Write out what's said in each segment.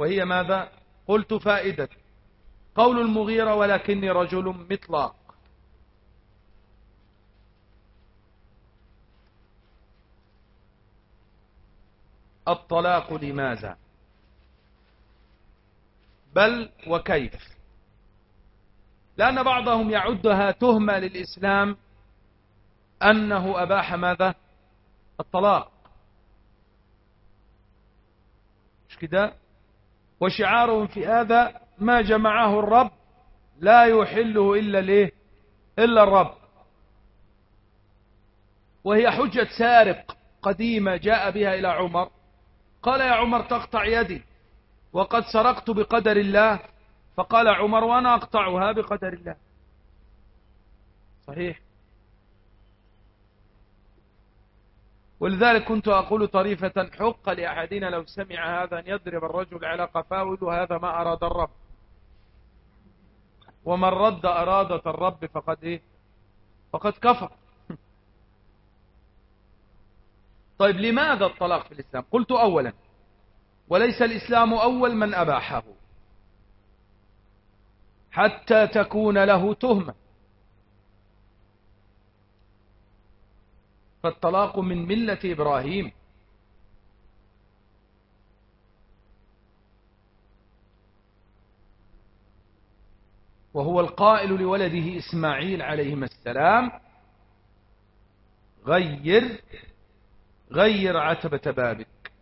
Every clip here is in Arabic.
وهي ماذا؟ قلت فائدة. قول المغيرة ولكني رجل مطلق. الطلاق لماذا؟ بل وكيف؟ لأن بعضهم يعدها تهمة للإسلام أنه أباح ماذا؟ الطلاق. مش كده؟ وشعارهم في هذا ما جمعه الرب لا يحله إلا ليه؟ إلا الرب. وهي حجة سارق قديمة جاء بها إلى عمر. قال يا عمر تقطع يدي. وقد سرقت بقدر الله. فقال عمر وأنا أقطعها بقدر الله. صحيح؟ ولذلك كنت أقول طريفة حق لأحدنا لو سمع هذا أن يضرب الرجل على قفاه هذا ما أراد الرب. ومن رد أرادة الرب فقد إيه؟ فقد كفر. طيب لماذا الطلاق في الإسلام؟ قلت أولا وليس الإسلام أول من أباحه حتى تكون له تهمة. فالطلاق من ملة إبراهيم. وهو القائل لولده إسماعيل عليهما السلام غير غير عتبة بابك.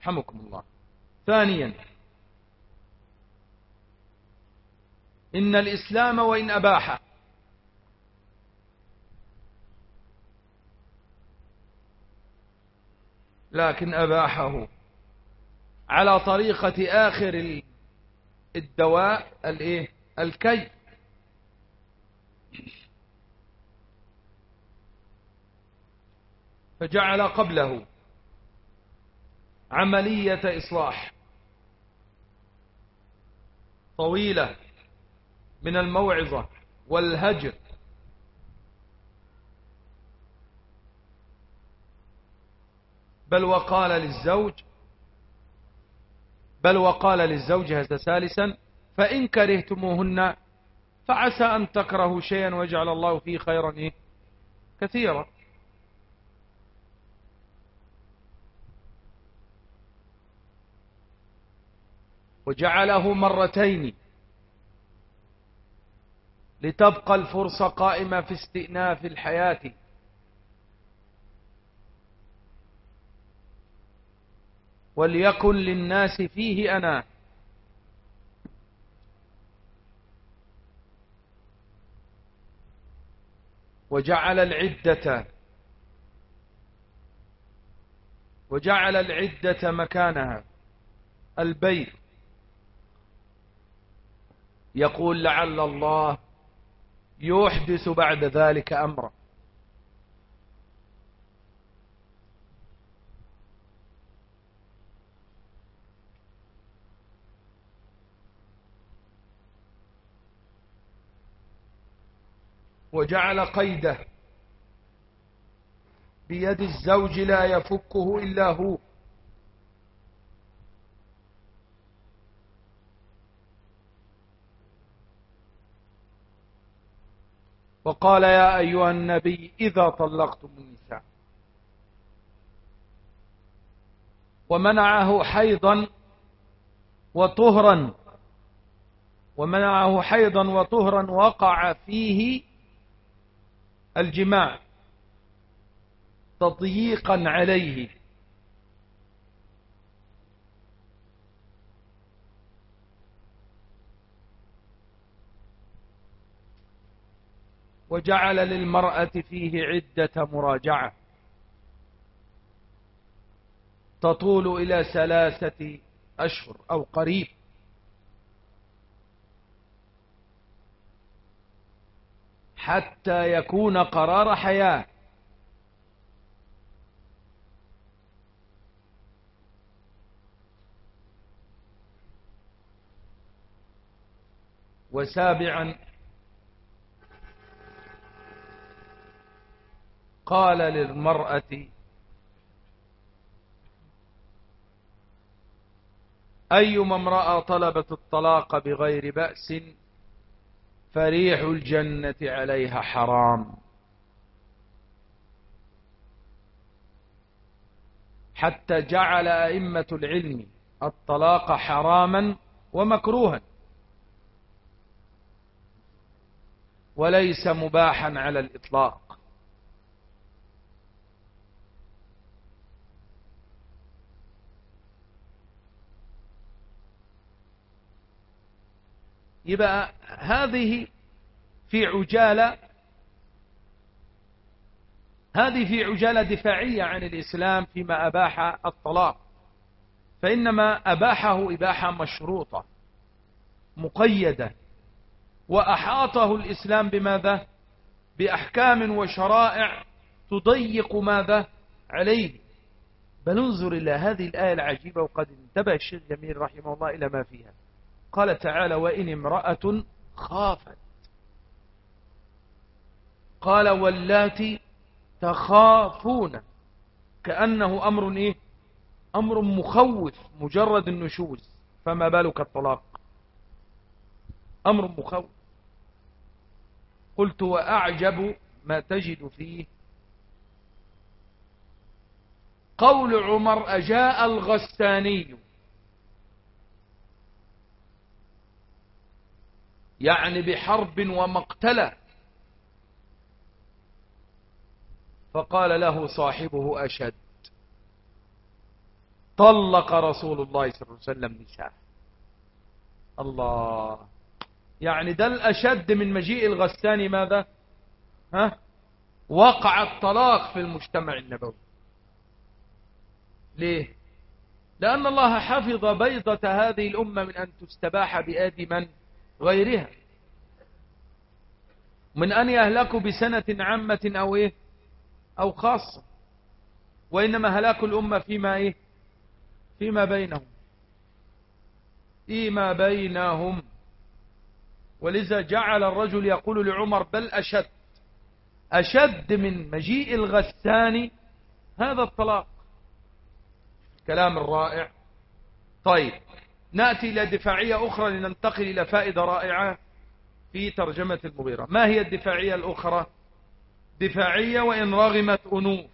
حمكم الله. ثانيا إن الإسلام وإن أباح. لكن أباحه على طريقة آخر الدواء الإيه؟ الكي. فجعل قبله عملية إصلاح طويلة من الموعظة والهجر. بل وقال للزوج بل وقال للزوج هذا ثالثا فإن كرهتموهن فعسى أن تكرهوا شيئا ويجعل الله فيه خيرا إيه؟ كثيرا وجعله مرتين لتبقى الفرصة قائمة في استئناف الحياة وليكن للناس فيه أنا. وجعل العدة وجعل العدة مكانها. البيت. يقول لعل الله يحدث بعد ذلك أمرا. وجعل قيده. بيد الزوج لا يفكه إلا هو. وقال يا أيها النبي إذا طلقتم النساء. ومنعه حيضا وطهرا. ومنعه حيضا وطهرا وقع فيه الجماع تضييقا عليه. وجعل للمرأة فيه عدة مراجعة. تطول إلى ثلاثة أشهر أو قريب. حتى يكون قرار حياة. وسابعا قال للمرأة أيما امرأة طلبت الطلاق بغير بأس فريح الجنة عليها حرام. حتى جعل أئمة العلم الطلاق حراما ومكروها. وليس مباحا على الإطلاق. يبقى هذه في عجالة هذه في عجالة دفاعية عن الإسلام فيما أباح الطلاق. فإنما أباحه إباحة مشروطة مقيدة وأحاطه الإسلام بماذا؟ بأحكام وشرائع تضيق ماذا؟ عليه. بل انظر إلى هذه الآية العجيبة وقد انتبه الشيخ جميل رحمه الله إلى ما فيها. قال تعالى وإن امرأة خافت. قال واللاتي تخافون. كأنه أمر إيه؟ أمر مخوف مجرد النشوز. فما بالك الطلاق؟ أمر مخوف. قلت وأعجب ما تجد فيه. قول عمر أجاء الغساني. يعني بحرب ومقتلة. فقال له صاحبه أشد. طلق رسول الله صلى الله عليه وسلم نساء الله. يعني ده الأشد من مجيء الغساني ماذا؟ ها؟ وقع الطلاق في المجتمع النبوي. ليه؟ لأن الله حفظ بيضة هذه الأمة من أن تستباح بآدي من؟ غيرها. من أن يهلكوا بسنة عامة أو إيه؟ أو خاصة. وإنما هلاك الأمة فيما إيه؟ فيما بينهم. فيما بينهم. ولذا جعل الرجل يقول لعمر بل أشد. أشد من مجيء الغسان هذا الطلاق. كلام الرائع طيب. نأتي إلى دفاعية أخرى لننتقل إلى فائدة رائعة في ترجمة المغيرة. ما هي الدفاعية الأخرى؟ دفاعية وإن رغمت أنوف.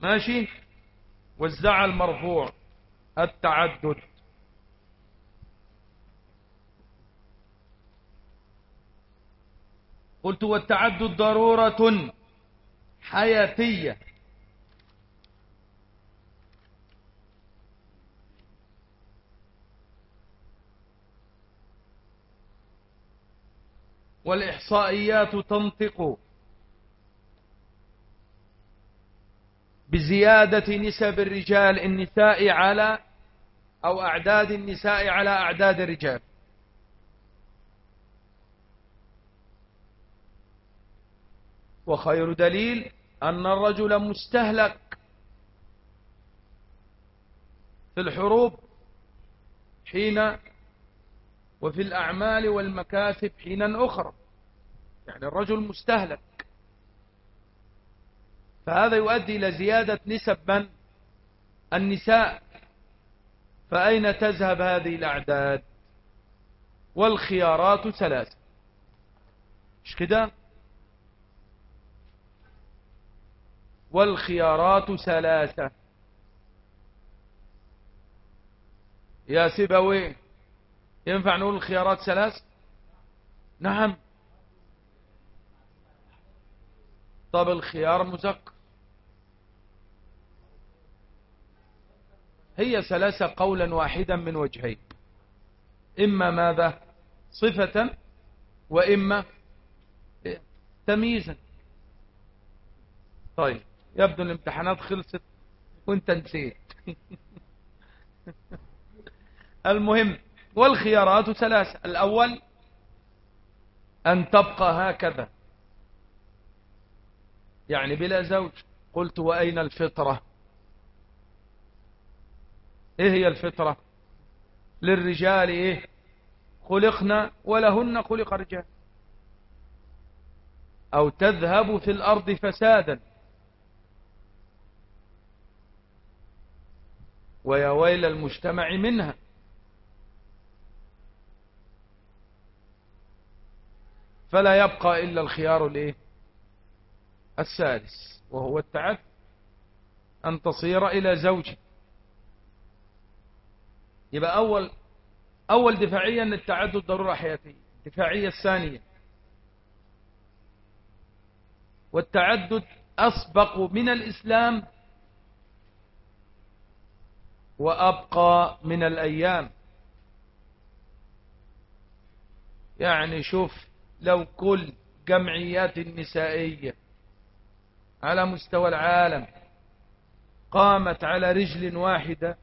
ماشي؟ والزعل مرفوع التعدد. قلت والتعدد ضرورة حياتية. والإحصائيات تنطق بزيادة نسب الرجال النساء على أو أعداد النساء على أعداد الرجال. وخير دليل أن الرجل مستهلك في الحروب حين وفي الأعمال والمكاسب حينا أخرى. يعني الرجل مستهلك. فهذا يؤدي إلى زيادة نسب من النساء. فأين تذهب هذه الأعداد؟ والخيارات ثلاثة. مش كده؟ والخيارات ثلاثة. يا سيبوي. ينفع نقول الخيارات ثلاث؟ نعم. طب الخيار مذكر هي ثلاثة قولا واحدا من وجهين. إما ماذا؟ صفة وإما تمييزا. طيب يبدو الامتحانات خلصت وانت نسيت المهم والخيارات ثلاثة. الأول أن تبقى هكذا. يعني بلا زوج. قلت وأين الفطرة؟ إيه هي الفطرة؟ للرجال إيه؟ خلقنا ولهن خلق رجال أو تذهب في الأرض فسادا. ويا ويل المجتمع منها. فلا يبقى إلا الخيار الإيه؟ السادس وهو التعد أن تصير إلى زوج. يبقى أول أول دفاعية أن التعدد ضرورة حياتية الدفاعية الثانية. والتعدد أسبق من الإسلام وأبقى من الأيام. يعني شوف لو كل جمعيات النسائية على مستوى العالم قامت على رجل واحدة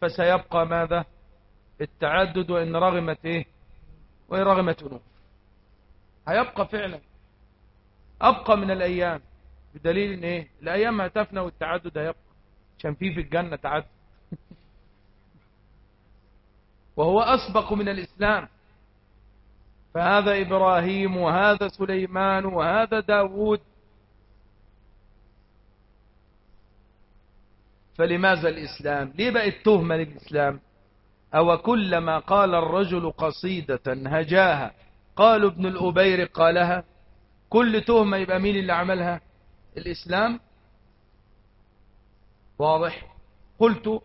فسيبقى ماذا؟ التعدد وإن رغمت إيه؟ وإن رغمت أنوف هيبقى فعلا. أبقى من الأيام. بدليل إن إيه؟ الأيام هتفنى والتعدد هيبقى. عشان في في الجنة تعدد. وهو أسبق من الإسلام. فهذا إبراهيم وهذا سليمان وهذا داود فلماذا الإسلام؟ ليه بقت تهمة للإسلام أو كلما قال الرجل قصيدة هجاها. قالوا ابن الأبير قالها. كل تهمة يبقى مين اللي عملها؟ الإسلام؟ واضح؟ قلت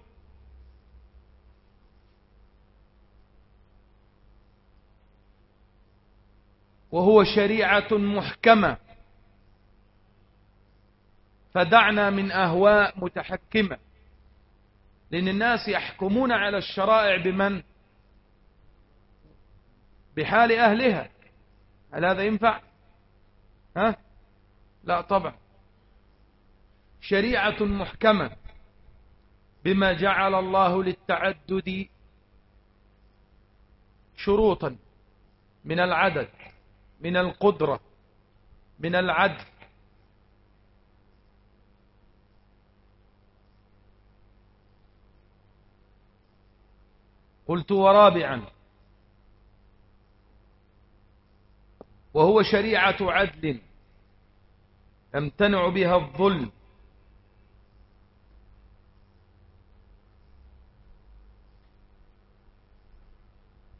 وهو شريعة محكمة. فدعنا من أهواء متحكمة. لأن الناس يحكمون على الشرائع بمن؟ بحال أهلها. هل هذا ينفع؟ ها؟ لا طبعا. شريعة محكمة. بما جعل الله للتعدد شروطا من العدد. من القدرة من العدل. قلت ورابعا وهو شريعة عدل يمتنع بها الظلم.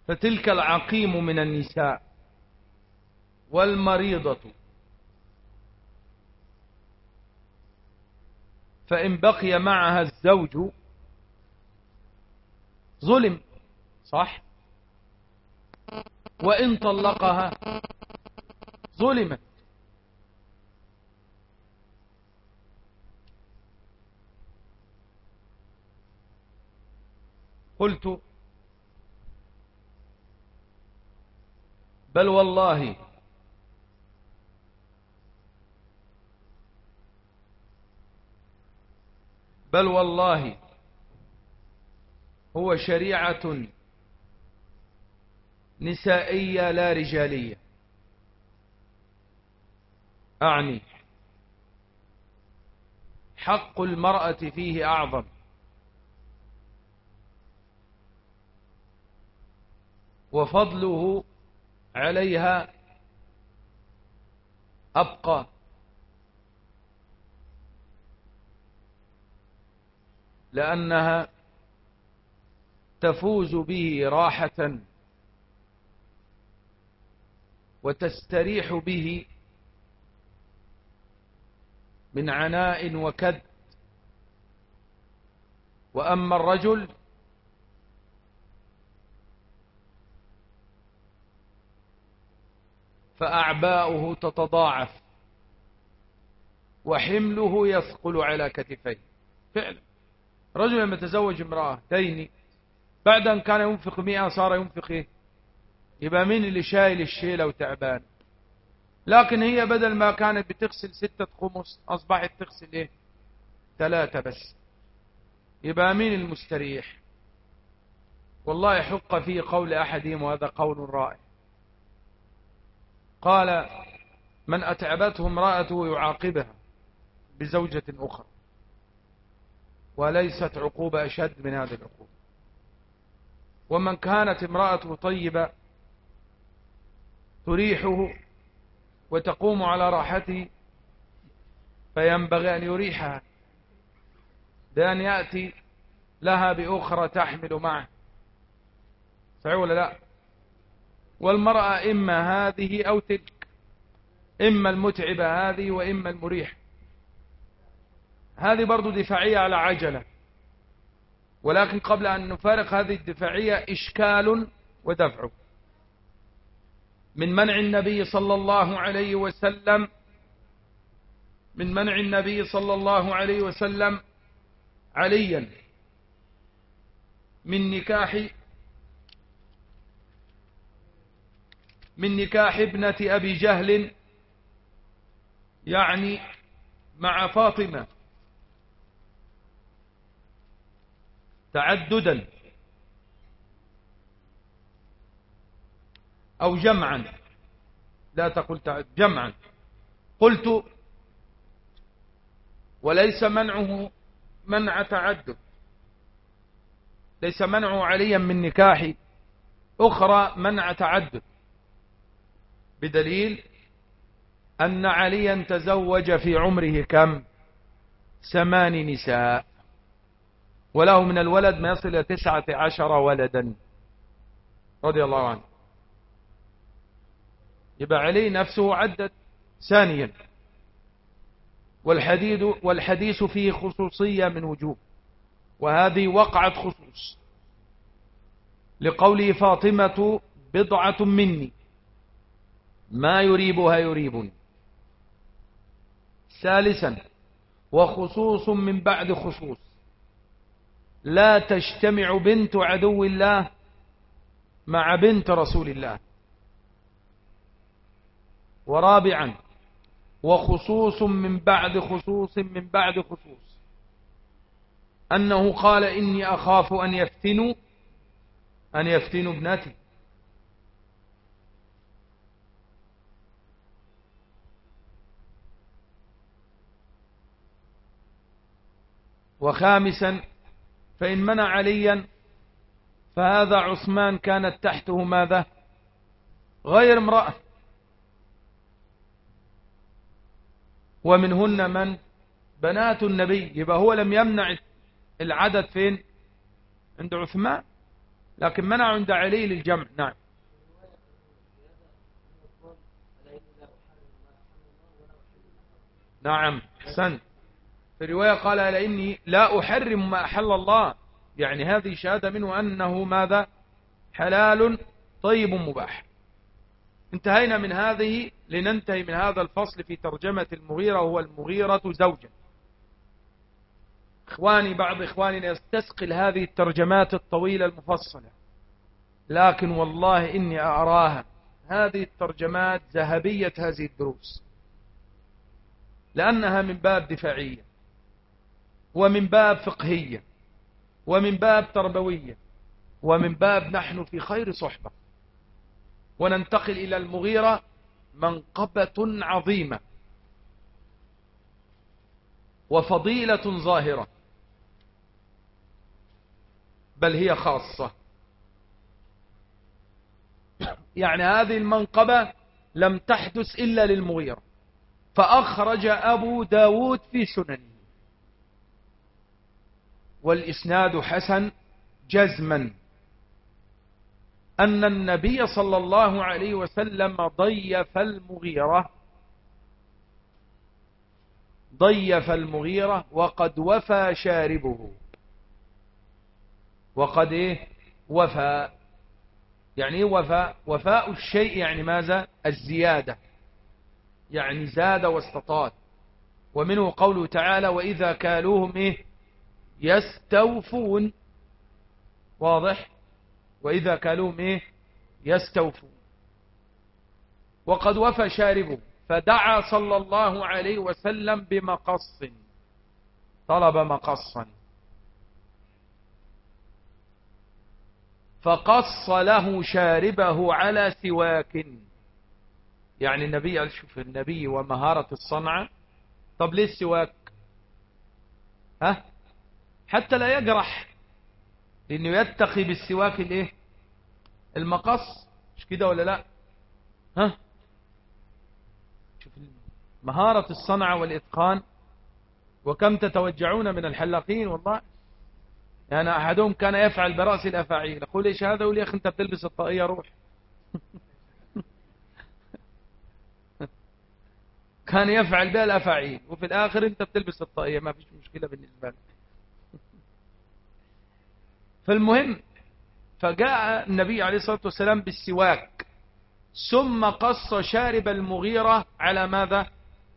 فتلك العقيم من النساء. والمريضة. فإن بقي معها الزوج ظلم صح؟ وإن طلقها ظلمت. قلت بل والله بل والله هو شريعة نسائية لا رجالية. أعني. حق المرأة فيه أعظم. وفضله عليها أبقى. لأنها تفوز به راحة وتستريح به من عناء وكد. وأما الرجل فأعباؤه تتضاعف وحمله يثقل على كتفيه. فعلا. رجل لما تزوج امرأة تيني بعد أن كان ينفق مئة صار ينفق إيه؟ يبقى مين اللي شايل الشيلة وتعبان؟ لكن هي بدل ما كانت بتغسل ستة خمس أصبحت تغسل إيه؟ ثلاثة بس. يبقى مين المستريح؟ والله حق في قول أحدهم وهذا قول رائع. قال من أتعبته امرأته يعاقبها بزوجة أخرى. وليست عقوبة أشد من هذه العقوبة. ومن كانت امرأته طيبة تريحه وتقوم على راحته فينبغي أن يريحها بأن يأتي لها بأخرى تحمل معه. صحيح ولا لا؟ والمرأة إما هذه أو تلك إما المتعبة هذه وإما المريح هذه برضو دفاعية على عجلة. ولكن قبل أن نفارق هذه الدفاعية إشكال ودفع. من منع النبي صلى الله عليه وسلم من منع النبي صلى الله عليه وسلم عليا من نكاح من نكاح ابنة أبي جهل يعني مع فاطمة. تعددا أو جمعا. لا تقل جمعا. قلت وليس منعه منع تعدد. ليس منعه عليا من نكاح أخرى منع تعدد. بدليل أن عليا تزوج في عمره كم؟ ثمان نساء. وله من الولد ما يصل إلى تسعة عشر ولدا. رضي الله عنه. يبقى علي نفسه عدد ثانيا. والحديث, والحديث فيه خصوصية من وجوه وهذه وقعت خصوص. لقوله فاطمة بضعة مني. ما يريبها يريبني. ثالثا وخصوص من بعد خصوص. لا تجتمع بنت عدو الله مع بنت رسول الله. ورابعا وخصوص من بعد خصوص من بعد خصوص. أنه قال إني أخاف أن يفتنوا أن يفتنوا ابنتي. وخامسا فإن منع عليا فهذا عثمان كانت تحته ماذا؟ غير امرأة. ومنهن من؟ بنات النبي. يبقى هو لم يمنع العدد فين؟ عند عثمان. لكن منع عند علي للجمع. نعم. نعم. حسن في رواية قال لإني لا أحرم ما أحل الله. يعني هذه شهادة منه أنه ماذا؟ حلال طيب مباح. انتهينا من هذه لننتهي من هذا الفصل في ترجمة المغيرة وهو المغيرة زوجا. إخواني بعض إخواننا يستسقل هذه الترجمات الطويلة المفصلة. لكن والله إني أراها. هذه الترجمات ذهبية هذه الدروس. لأنها من باب دفاعية. ومن باب فقهية ومن باب تربوية ومن باب نحن في خير صحبة. وننتقل إلى المغيرة منقبة عظيمة. وفضيلة ظاهرة. بل هي خاصة. يعني هذه المنقبة لم تحدث إلا للمغيرة. فأخرج أبو داود في سننه. والإسناد حسن جزما. أن النبي صلى الله عليه وسلم ضيف المغيرة ضيف المغيرة وقد وفى شاربه. وقد إيه؟ وفى. يعني إيه وفى؟ وفاء الشيء يعني ماذا؟ الزيادة. يعني زاد واستطاد ومنه قوله تعالى وإذا كالوهم إيه؟ يستوفون. واضح؟ وإذا كالوهم إيه؟ يستوفون. وقد وفى شاربه فدعا صلى الله عليه وسلم بمقص. طلب مقصا فقص له شاربه على سواك. يعني النبي شوف النبي ومهارة الصنعة. طب ليه السواك؟ ها؟ حتى لا يجرح لأنه يتقي بالسواك الإيه؟ المقص. مش كده ولا لا؟ ها؟ شوف مهارة الصنعة والإتقان وكم تتوجعون من الحلاقين والله. يعني أحدهم كان يفعل برأس الأفاعيل. أقول إيش هذا؟ يقول يا أخي أنت بتلبس الطاقية روح. كان يفعل بها الأفاعيل وفي الآخر أنت بتلبس الطاقية. ما فيش مشكلة بالنسبة لك. فالمهم فجاء النبي عليه الصلاة والسلام بالسواك ثم قص شارب المغيرة على ماذا؟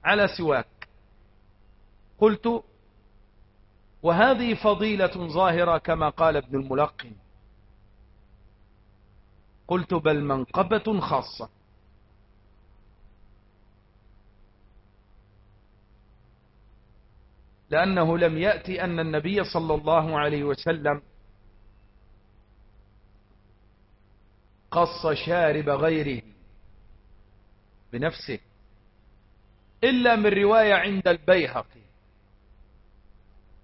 على سواك. قلت وهذه فضيلة ظاهرة كما قال ابن الملقن. قلت بل منقبة خاصة. لأنه لم يأتي أن النبي صلى الله عليه وسلم قص شارب غيره بنفسه إلا من رواية عند البيهقي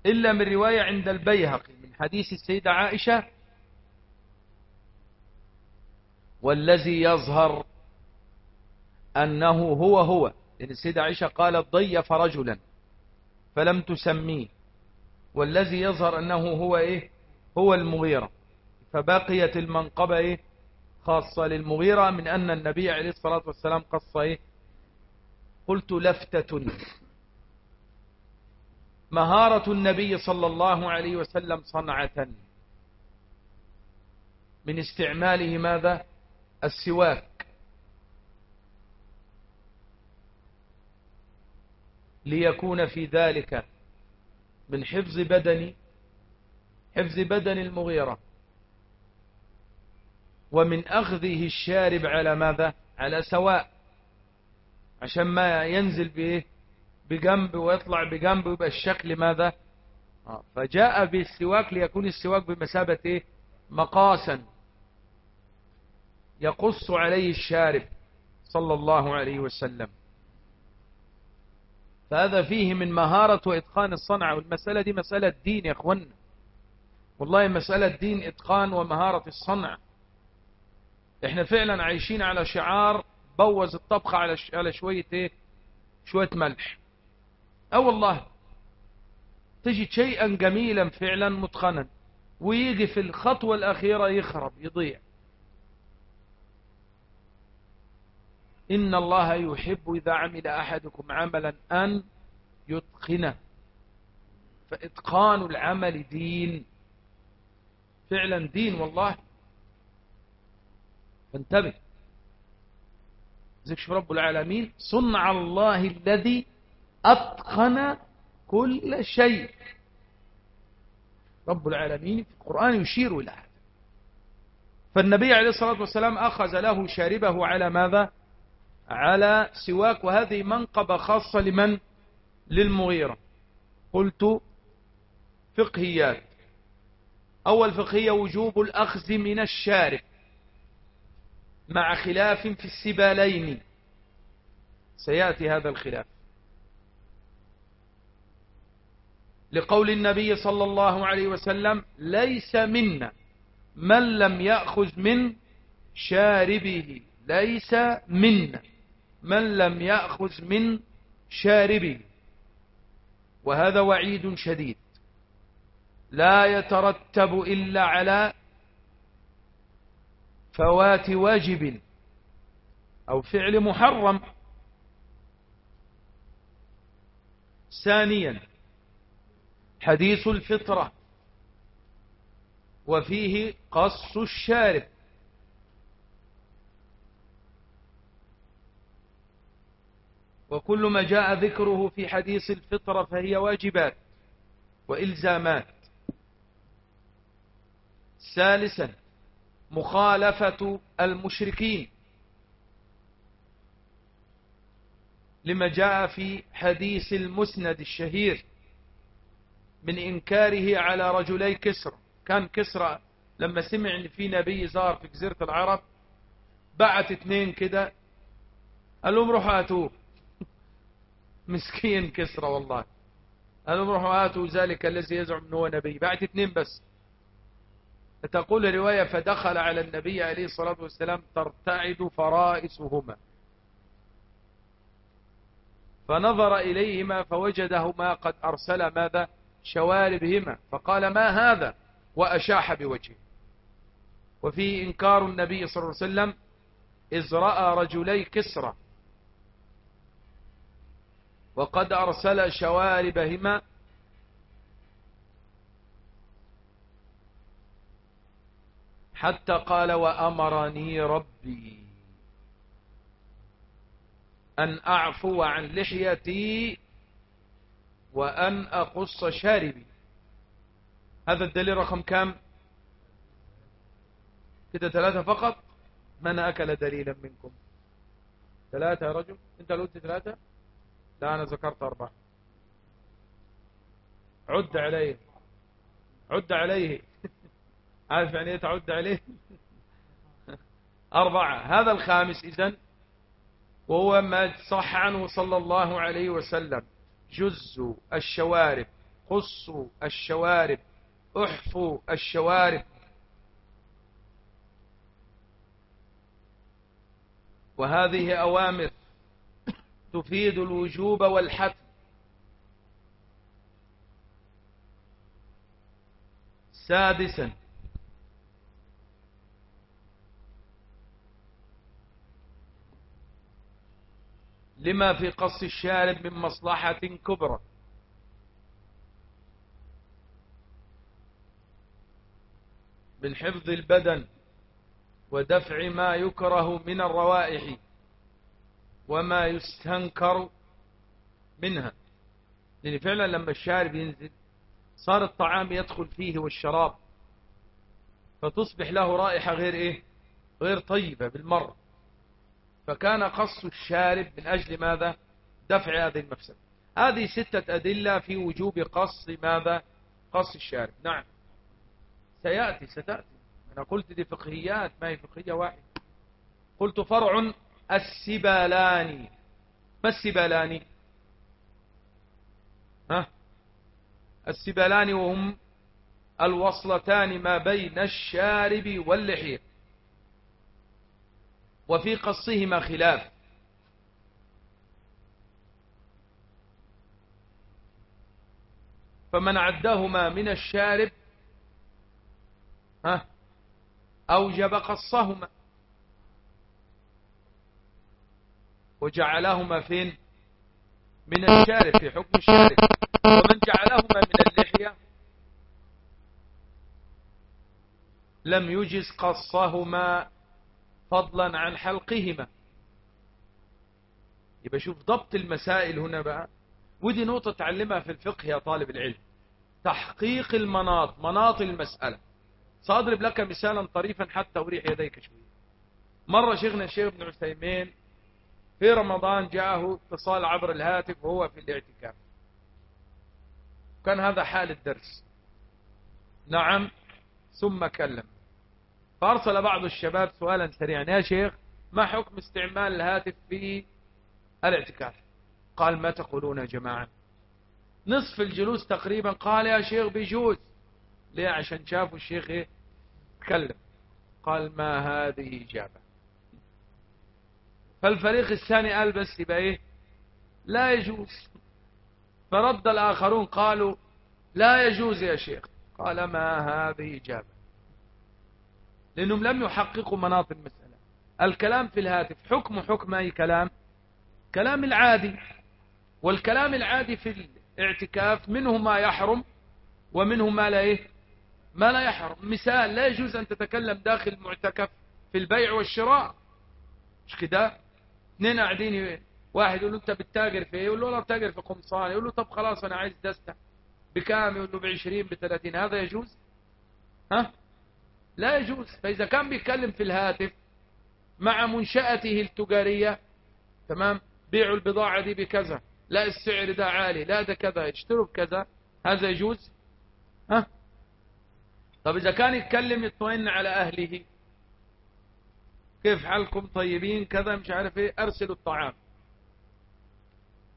إلا من رواية عند البيهقي من حديث السيدة عائشة والذي يظهر أنه هو هو لأن السيدة عائشة قالت ضيف رجلا فلم تسميه والذي يظهر أنه هو إيه؟ هو المغيرة فبقيت المنقبة إيه؟ خاصة للمغيرة من أن النبي عليه الصلاة والسلام قص إيه؟ قلت لفتة. مهارة النبي صلى الله عليه وسلم صنعة. من استعماله ماذا؟ السواك. ليكون في ذلك من حفظ بدن حفظ بدن المغيرة. ومن أخذه الشارب على ماذا؟ على سواء. عشان ما ينزل بإيه بجنب ويطلع بجنب ويبقى الشكل ماذا؟ آه، فجاء بالسواك ليكون السواك بمثابة إيه؟ مقاسا. يقص عليه الشارب صلى الله عليه وسلم. فهذا فيه من مهارة وإتقان الصنعة. والمسألة دي مسألة دين يا أخوانا والله مسألة دين إتقان ومهارة الصنع إحنا فعلا عايشين على شعار بوز الطبخ على على شوية إيه؟ شوية ملح. أه والله تجد شيئا جميلا فعلا متقنا ويجي في الخطوة الأخيرة يخرب يضيع. إن الله يحب إذا عمل أحدكم عملا أن يتقنه. فإتقان العمل دين. فعلا دين والله. فانتبه ذكر رب العالمين؟ صنع الله الذي أتقن كل شيء. رب العالمين في القرآن يشير إلى هذا. فالنبي عليه الصلاة والسلام أخذ له شاربه على ماذا؟ على سواك. وهذه منقبة خاصة لمن؟ للمغيرة. قلت فقهيات. أول فقهية وجوب الأخذ من الشارب. مع خلاف في السبالين. سيأتي هذا الخلاف. لقول النبي صلى الله عليه وسلم ليس منا من لم يأخذ من شاربه. ليس منا من لم يأخذ من شاربه. وهذا وعيد شديد. لا يترتب إلا على فوات واجب أو فعل محرم. ثانيا حديث الفطرة وفيه قص الشارب. وكل ما جاء ذكره في حديث الفطرة فهي واجبات وإلزامات. ثالثا مخالفة المشركين. لما جاء في حديث المسند الشهير من إنكاره على رجلي كسر. كان كسرى لما سمع إن في نبي زار في جزيرة العرب بعت اتنين كده قال لهم روحوا هاتوه. مسكين كسرى والله. قال لهم روحوا هاتوا ذلك الذي يزعم إنه هو نبي. بعت اتنين بس. تقول رواية فدخل على النبي عليه الصلاة والسلام ترتعد فرائسهما. فنظر إليهما فوجدهما قد أرسل ماذا؟ شواربهما. فقال ما هذا؟ وأشاح بوجهه. وفي إنكار النبي صلى الله عليه وسلم إذ رأى رجلي كسرى. وقد أرسل شواربهما حتى قال وأمرني ربي أن أعفو عن لحيتي وأن أقص شاربي. هذا الدليل رقم كام؟ كده ثلاثة فقط. من أكل دليلا منكم؟ ثلاثة يا رجل. أنت قلت ثلاثة؟ لا أنا ذكرت أربعة. عد عليه. عد عليه. عارف يعني إيه تعد عليه؟ أربعة. هذا الخامس إذن وهو ما صح عنه صلى الله عليه وسلم. جزوا الشوارب قصوا الشوارب احفوا الشوارب. وهذه أوامر تفيد الوجوب والحتم. سادسا لما في قص الشارب من مصلحة كبرى. من حفظ البدن ودفع ما يكره من الروائح وما يستنكر منها. لأن فعلا لما الشارب ينزل صار الطعام يدخل فيه والشراب فتصبح له رائحة غير إيه؟ غير طيبة بالمرة. فكان قص الشارب من أجل ماذا؟ دفع هذه المفسدة. هذه ستة أدلة في وجوب قص ماذا؟ قص الشارب. نعم. سيأتي ستأتي. أنا قلت دي فقهيات ما هي فقهية واحدة. قلت فرع السبالاني. ما السبالاني؟ ها؟ السبالاني وهم الوصلتان ما بين الشارب واللحية. وفي قصهما خلاف. فمن عدهما من الشارب ها أوجب قصهما. وجعلهما فين؟ من الشارب في حكم الشارب. ومن جعلهما من اللحية. لم يجز قصهما فضلا عن حلقهما. يبقى شوف ضبط المسائل هنا بقى. ودي نقطة تعلمها في الفقه يا طالب العلم. تحقيق المناط مناط المسألة. سأضرب لك مثالا طريفا حتى أريح يديك شوية مرة شيخنا الشيخ ابن عثيمين في رمضان جاءه اتصال عبر الهاتف وهو في الاعتكاف. كان هذا حال الدرس. نعم ثم كلم. فأرسل بعض الشباب سؤالا سريعا. يا شيخ ما حكم استعمال الهاتف في الاعتكاف؟ قال ما تقولون يا جماعة؟ نصف الجلوس تقريبا. قال يا شيخ بيجوز ليه؟ عشان شافوا الشيخ إيه؟ تكلم. قال ما هذه إجابة. فالفريق الثاني قال بس يبقى إيه؟ لا يجوز. فرد الآخرون قالوا لا يجوز يا شيخ. قال ما هذه إجابة؟ لأنهم لم يحققوا مناط المسألة. الكلام في الهاتف حكم حكم أي كلام؟ كلام العادي. والكلام العادي في الاعتكاف منه ما يحرم ومنه ما لا إيه؟ ما لا يحرم. مثال لا يجوز أن تتكلم داخل المعتكف في البيع والشراء. مش كده؟ اثنين قاعدين واحد يقول له أنت بتتاجر في إيه؟ يقول له أنا بتاجر في قمصان. يقول له طب خلاص أنا عايز دستة بكام؟ يقول له بعشرين بثلاثين هذا يجوز؟ ها؟ لا يجوز. فإذا كان بيتكلم في الهاتف مع منشأته التجارية تمام بيعوا البضاعة دي بكذا لا السعر ده عالي لا ده كذا اشتروا بكذا هذا يجوز؟ ها؟ طب إذا كان يتكلم يطمئن على أهله كيف حالكم طيبين كذا مش عارف إيه أرسلوا الطعام.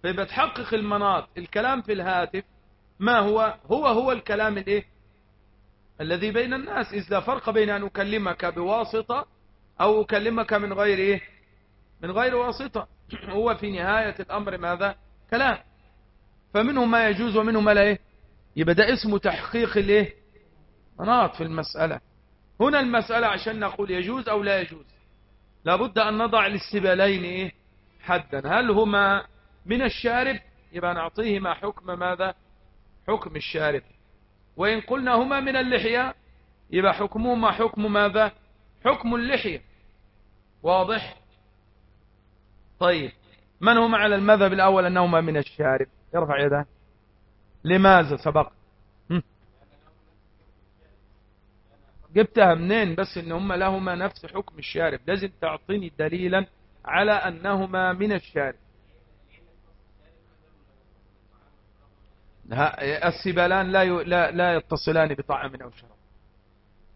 فيبقى تحقق المناط. الكلام في الهاتف ما هو؟ هو هو الكلام الإيه؟ الذي بين الناس إذ لا فرق بين أن أكلمك بواسطة أو أكلمك من غير إيه؟ من غير واسطة. هو في نهاية الأمر ماذا؟ كلام. فمنه ما يجوز ومنه ما لا إيه؟ يبقى ده اسمه تحقيق الإيه؟ مناط في المسألة. هنا المسألة عشان نقول يجوز أو لا يجوز. لابد أن نضع للسبالين إيه؟ حدا. هل هما من الشارب؟ يبقى نعطيهما حكم ماذا؟ حكم الشارب. وإن قلنا هما من اللحية يبقى حكمهما حكم ماذا؟ حكم اللحية. واضح؟ طيب من هم على المذهب الأول أنهما من الشارب؟ يرفع يده لماذا سبق؟ جبتها منين؟ بس إن هم لهما نفس حكم الشارب. لازم تعطيني دليلا على أنهما من الشارب. السبالان لا لا لا يتصلان بطعام أو شراب.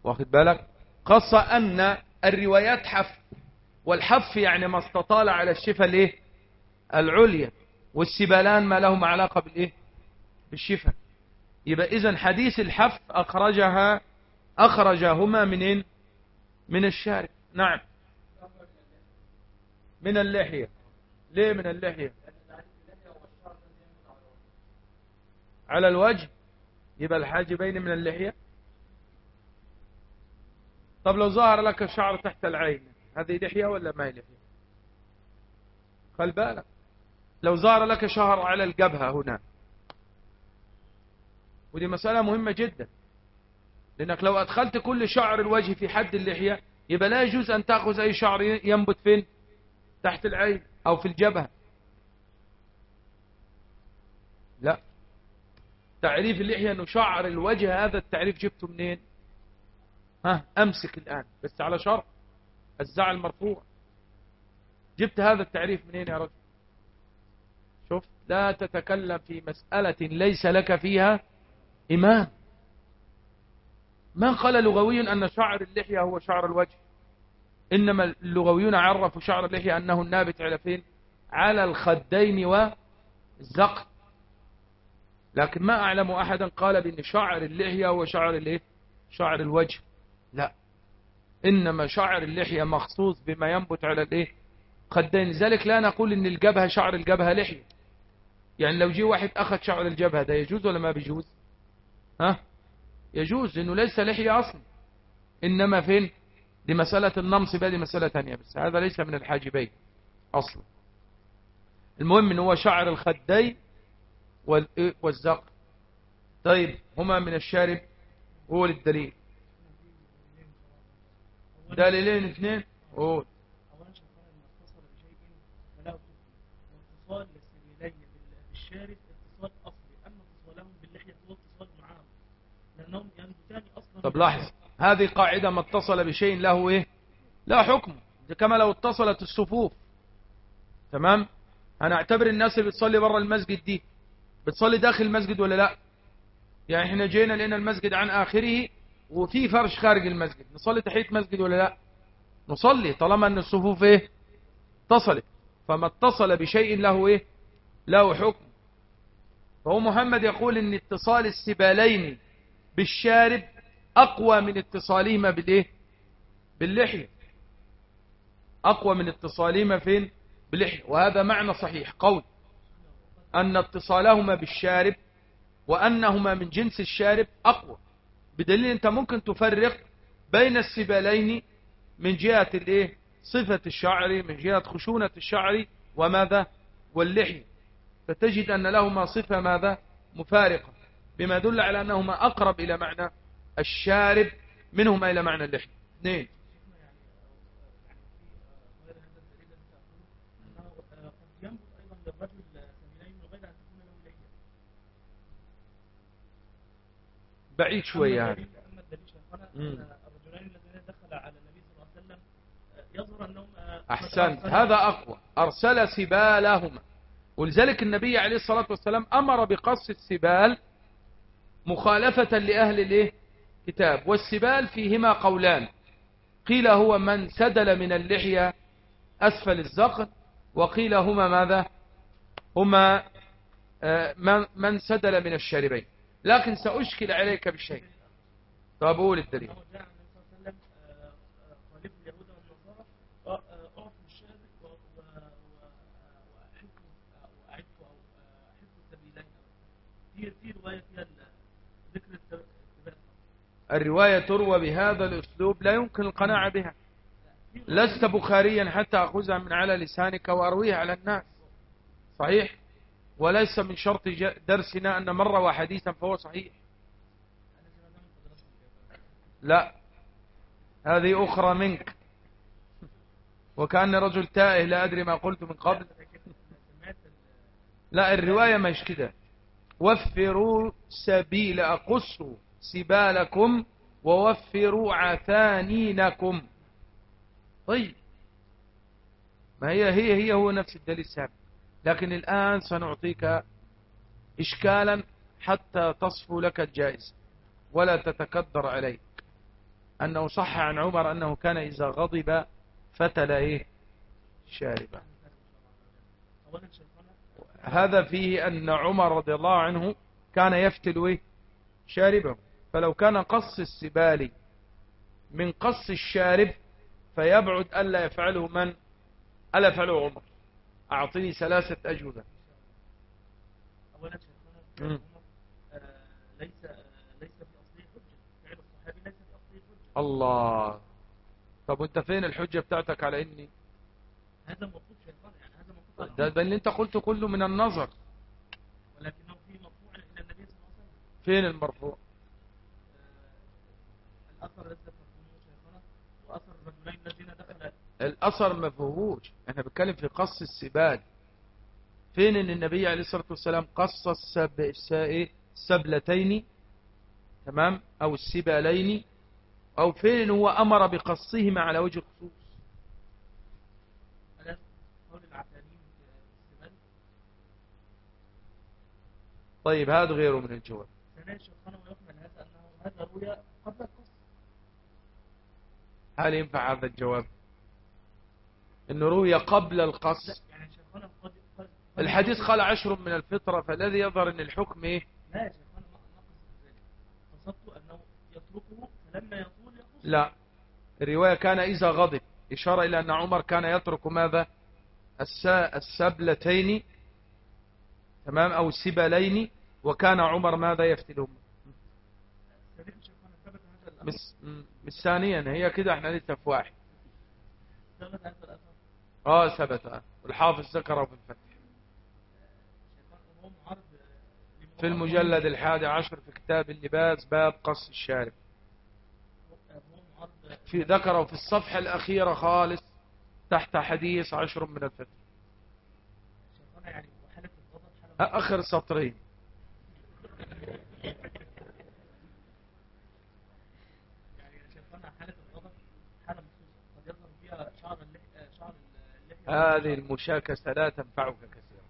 واخد بالك؟ خاصة أن الروايات حف والحف يعني ما استطال على الشفة الايه العليا. والسبالان ما لهما علاقة بالإيه؟ بالشفة يبقى إذا حديث الحف أخرجها أخرجهما منين من الشارع. نعم. من اللحية. ليه من اللحية؟ على الوجه يبقى الحاجبين من اللحية. طب لو ظهر لك شعر تحت العين هذه لحية ولا ما هي لحية؟ خل بالك. لو ظهر لك شهر على الجبهة هنا. ودي مسألة مهمة جدا. لأنك لو أدخلت كل شعر الوجه في حد اللحية يبقى لا يجوز أن تأخذ أي شعر ينبت فين؟ تحت العين أو في الجبهة. لا. تعريف اللحية أنه شعر الوجه هذا التعريف جبته منين؟ ها أمسك الآن بس على شرط الزعل مرفوع جبت هذا التعريف منين يا رجل؟ شفت لا تتكلم في مسألة ليس لك فيها إمام ما قال لغوي أن شعر اللحية هو شعر الوجه؟ إنما اللغويون عرفوا شعر اللحية أنه النابت على فين؟ على الخدين والزق لكن ما أعلم أحدا قال بأن شعر اللحية هو شعر الإيه؟ شعر الوجه. لا. إنما شعر اللحية مخصوص بما ينبت على الإيه؟ خدين. لذلك لا نقول إن الجبهة شعر الجبهة لحية. يعني لو جي واحد أخذ شعر الجبهة ده يجوز ولا ما بيجوز؟ ها؟ يجوز لأنه ليس لحية أصلا. إنما فين؟ دي مسألة النمص بقى دي مسألة ثانية بس. هذا ليس من الحاجبين أصلا. المهم إن هو شعر الخدي والزق. طيب هما من الشارب هو للدليل. دليلين اثنين؟ قول. اتصال بالشارب اتصال اصلي اما اتصالهم باللحيه هو اتصال معاهم لانهم أصلا طب لاحظ هذه قاعدة ما اتصل بشيء له إيه؟ لا حكم. كما لو اتصلت الصفوف. تمام؟ أنا أعتبر الناس اللي بتصلي بره المسجد دي بتصلي داخل المسجد ولا لا؟ يعني إحنا جينا لقينا المسجد عن آخره وفي فرش خارج المسجد. نصلي تحية مسجد ولا لا؟ نصلي طالما أن الصفوف إيه؟ اتصلت. فما اتصل بشيء له إيه؟ له حكم. فهو محمد يقول إن اتصال السبالين بالشارب أقوى من اتصالهما بالإيه؟ باللحية. أقوى من اتصالهما فين؟ باللحية. وهذا معنى صحيح قول أن اتصالهما بالشارب وأنهما من جنس الشارب أقوى. بدليل أنت ممكن تفرق بين السبالين من جهة الإيه؟ صفة الشعر من جهة خشونة الشعر وماذا؟ واللحية. فتجد أن لهما صفة ماذا؟ مفارقة. بما يدل على أنهما أقرب إلى معنى الشارب منهما إلى معنى اللحية. اثنين. بعيد شوية هذا الرجلين الذين دخل على النبي صلى الله عليه وسلم يظهر أنهم أحسنت. هذا أقوى. أرسل سبالهما. ولذلك النبي عليه الصلاة والسلام أمر بقص السبال مخالفة لأهل الإيه؟ كتاب. والسبال فيهما قولان. قيل هو من سدل من اللحية أسفل الزقن وقيل هما ماذا؟ هما آه، من سدل من الشاربين. لكن سأشكل عليك بشيء. طب قول الدليل. الرواية تروى بهذا الأسلوب لا يمكن القناعة بها. لست بخاريا حتى أخذها من على لسانك وأرويها على الناس. صحيح؟ وليس من شرط درسنا أن مر وحديثا فهو صحيح. لا هذه أخرى منك. وكأن رجل تائه لا أدري ما قلت من قبل. لا الرواية مش كده. وفروا سبيل أقصوا سبالكم ووفروا عثانينكم طيب. ما هي هي هي هو نفس الدليل السابق. لكن الآن سنعطيك إشكالا حتى تصفو لك الجائزة ولا تتكدر عليك. أنه صح عن عمر أنه كان إذا غضب فتل إيه شاربا. هذا فيه أن عمر رضي الله عنه كان يفتل إيه؟ شاربه. فلو كان قص السبال من قص الشارب فيبعد ألا يفعله من؟ ألا يفعله عمر. أعطني ثلاثة أجوبة. أولا شيخنا ليس ليس في أصله حجة فعل الصحابي ليس في أصله حجة الله. طب وأنت فين الحجة بتاعتك على إني؟ هذا مطلوب شيخنا يعني هذا مطلوب ده اللي أنت قلته كله من النظر. ولكنه في مرفوع إلى النبي صلى الله عليه وسلم. فين المرفوع؟ الأثر الذي ذكرته شيخنا. وأثر الرجلين الذين دخل الأثر ما فيهوش إحنا بنتكلم في قص السبال. فين إن النبي عليه الصلاة والسلام قص السب... الس- السبلتين تمام؟ أو السبالين. أو فين هو أمر بقصهما على وجه الخصوص. طيب هذا غيره من الجواب. هل ينفع هذا الجواب؟ انه روي قبل القص. الحديث قال عشر من الفطرة فالذي يظهر إن الحكم إيه؟ لا يا قصدت أنه يتركه فلما لا الرواية كان إذا غضب. إشارة إلى أن عمر كان يترك ماذا؟ الس- السبالتين تمام أو السبالين وكان عمر ماذا يفتلهم مش, ثانيا هي كده إحنا لسه في واحد. آه ثبت. والحافظ ذكره في الفتح. في المجلد الحادي عشر في كتاب اللباس باب قص الشارب. في ذكره في الصفحة الأخيرة خالص تحت حديث عشر من الفتح. يعني آخر سطرين يعني يا شيخنا حالة الغضب حالة مخصوصة قد يظهر فيها شعر اللحية شعر اللحية هذه المشاكسة لا تنفعك كثيرا.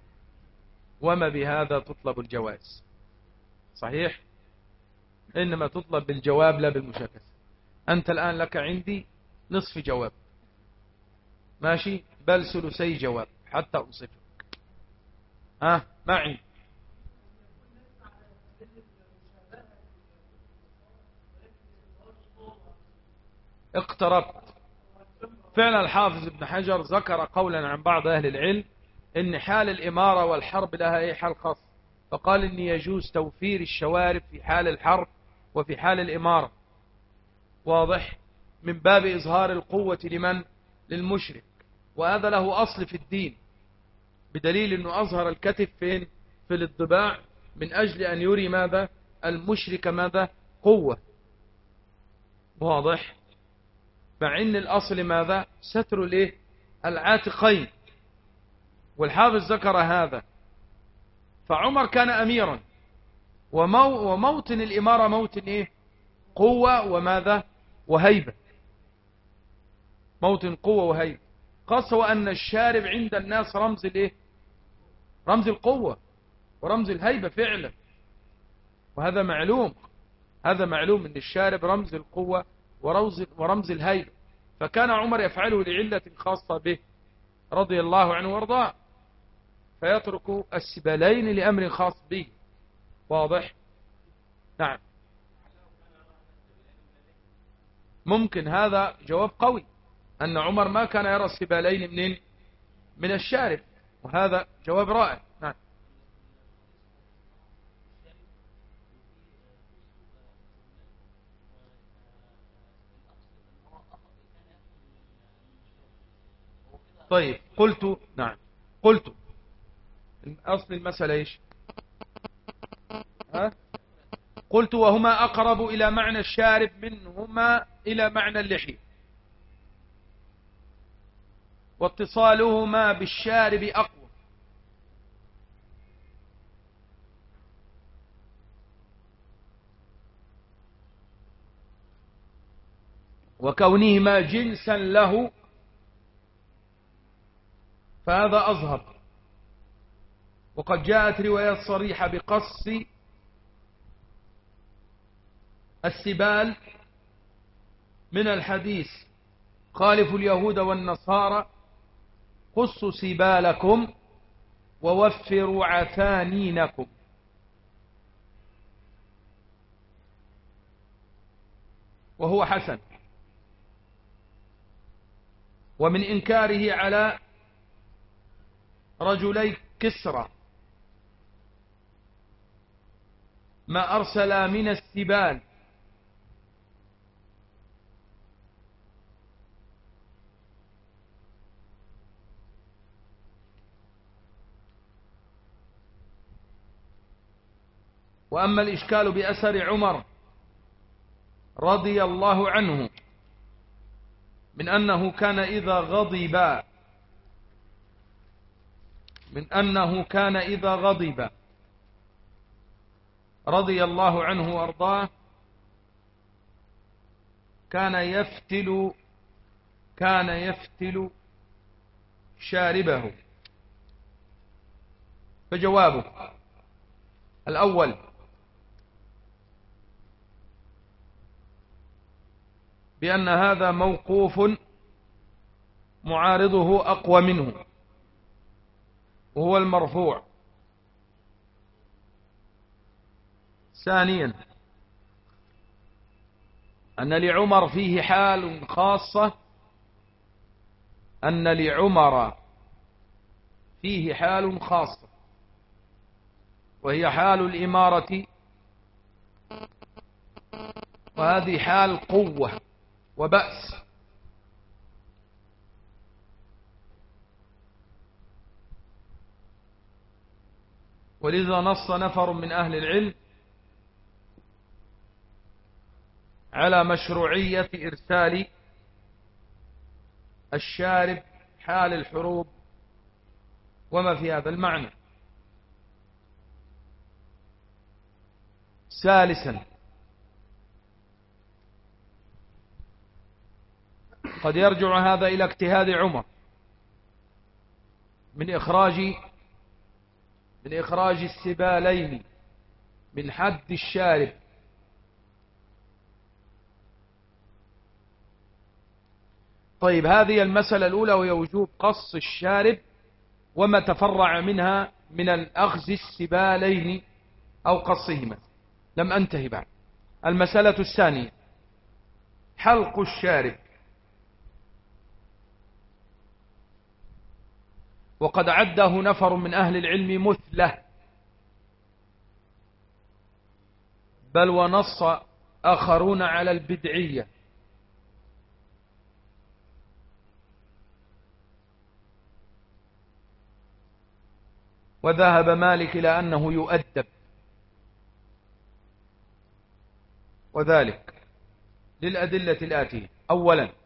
وما بهذا تطلب الجواز. صحيح؟ إنما تطلب بالجواب لا بالمشاكسة. أنت الآن لك عندي نصف جواب. ماشي؟ بل ثلثي جواب. حتى أنصفك ها؟ معي. اقتربت فعلا الحافظ ابن حجر ذكر قولا عن بعض أهل العلم إن حال الإمارة والحرب لها إيه حال خاص. فقال ان يجوز توفير الشوارب في حال الحرب وفي حال الإمارة. واضح؟ من باب إظهار القوة لمن؟ للمشرك. وهذا له أصل في الدين. بدليل أنه أظهر الكتف فين؟ في الضباع من أجل أن يري ماذا؟ المشرك ماذا؟ قوة. واضح؟ مع إن الأصل ماذا؟ ستر الإيه؟ العاتقين. والحافظ ذكر هذا. فعمر كان اميرا. ومو وموطن الإمارة موطن إيه؟ قوة وماذا؟ وهيبة. موطن قوة وهيبة. خاصة وأن الشارب عند الناس رمز الإيه؟ رمز القوة ورمز الهيبة فعلا. وهذا معلوم. هذا معلوم إن الشارب رمز القوة ورمز, ورمز الهيبة. فكان عمر يفعله لعلة خاصة به رضي الله عنه وارضاه فيترك السبالين لأمر خاص به. واضح؟ نعم. ممكن هذا جواب قوي أن عمر ما كان يرى السبالين منين من الشارب وهذا جواب رائع نعم طيب قلت نعم قلت. أصل المسألة إيش؟ ها؟ قلت وهما أقرب إلى معنى الشارب منهما إلى معنى اللحية. واتصالهما بالشارب أقوى. وكونهما جنسا له فهذا أظهر. وقد جاءت روايات صريحة بقص السبال من الحديث خالف اليهود والنصارى قصوا سبالكم ووفروا عثانينكم وهو حسن. ومن إنكاره على رجلي كسرى. ما أرسل من السبال. وأما الإشكال بأثر عمر رضي الله عنه من أنه كان إذا غضب من أنه كان إذا غضب رضي الله عنه وأرضاه كان يفتل كان يفتل شاربه. فجوابه الأول بأن هذا موقوف معارضه أقوى منه. وهو المرفوع. ثانيا أن لعمر فيه حال خاصة أن لعمر فيه حال خاصة وهي حال الإمارة. وهذه حال قوة وبأس. ولذا نص نفر من أهل العلم على مشروعية إرسال الشارب حال الحروب وما في هذا المعنى. ثالثا قد يرجع هذا إلى اجتهاد عمر من إخراج من إخراج السبالين من حد الشارب. طيب هذه المسألة الأولى وهي وجوب قص الشارب وما تفرع منها من الأخذ السبالين أو قصهما. لم أنتهي بعد. المسألة الثانية حلق الشارب. وقد عده نفر من أهل العلم مثله. بل ونص آخرون على البدعية. وذهب مالك إلى أنه يؤدب. وذلك للأدلة الآتية. أولا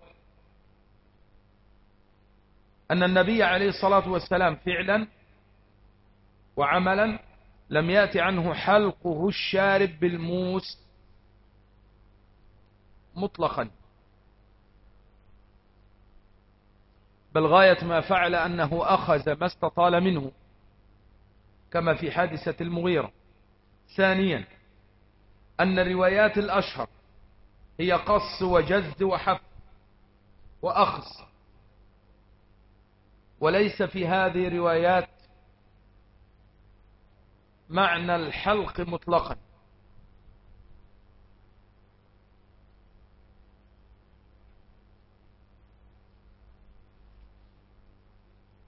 أن النبي عليه الصلاة والسلام فعلا وعملا لم يأتي عنه حلقه الشارب بالموس مطلقا. بل غاية ما فعل أنه أخذ ما استطال منه كما في حادثة المغيرة. ثانيا أن الروايات الأشهر هي قص وجز وحف وأخذ وليس في هذه الروايات معنى الحلق مطلقا.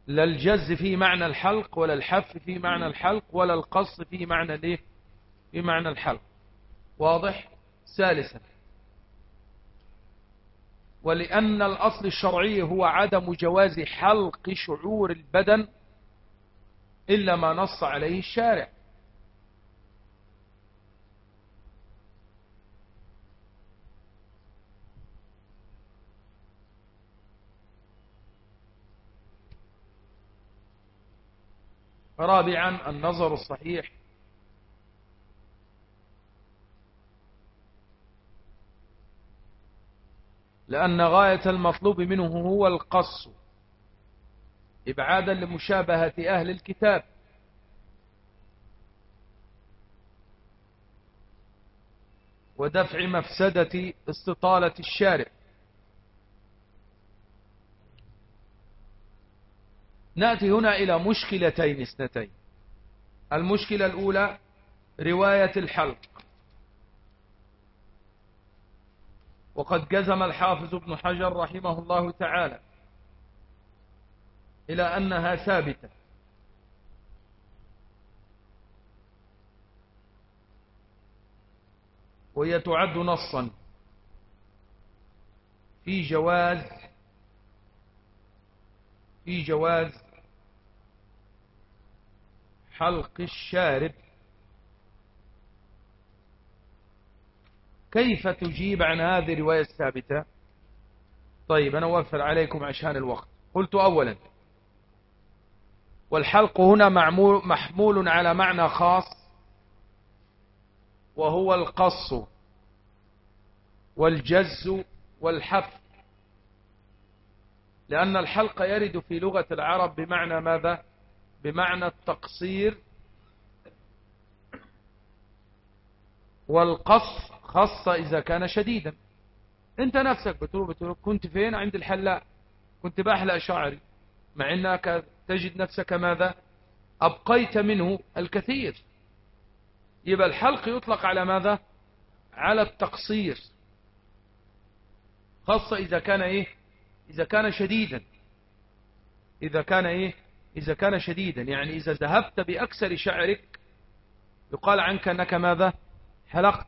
لا الجز في معنى الحلق ولا الحف في معنى الحلق ولا القص في معنى الايه في معنى الحلق. واضح؟ ثالثا. ولأن الأصل الشرعي هو عدم جواز حلق شعور البدن إلا ما نص عليه الشارع. رابعا النظر الصحيح. لأن غاية المطلوب منه هو القص إبعادا لمشابهة أهل الكتاب. ودفع مفسدة استطالة الشارع. نأتي هنا إلى مشكلتين اثنتين. المشكلة الأولى رواية الحلق. وقد جزم الحافظ ابن حجر رحمه الله تعالى إلى أنها ثابتة. وهي تعد نصا في جواز في جواز حلق الشارب. كيف تجيب عن هذه الرواية الثابتة؟ طيب أنا أوفر عليكم عشان الوقت. قلت أولا والحلق هنا محمول على معنى خاص وهو القص والجز والحف لأن الحلق يرد في لغة العرب بمعنى ماذا؟ بمعنى التقصير والقص خاصة إذا كان شديدا. أنت نفسك بتقول بتقول كنت فين؟ عند الحلاق. كنت بحلق شعري مع إنك تجد نفسك ماذا؟ أبقيت منه الكثير. يبقى الحلق يطلق على ماذا؟ على التقصير. خاصة إذا كان إيه؟ إذا كان شديدا. إذا كان إيه؟ إذا كان شديدا. يعني إذا ذهبت بأكثر شعرك يقال عنك أنك ماذا؟ حلقت.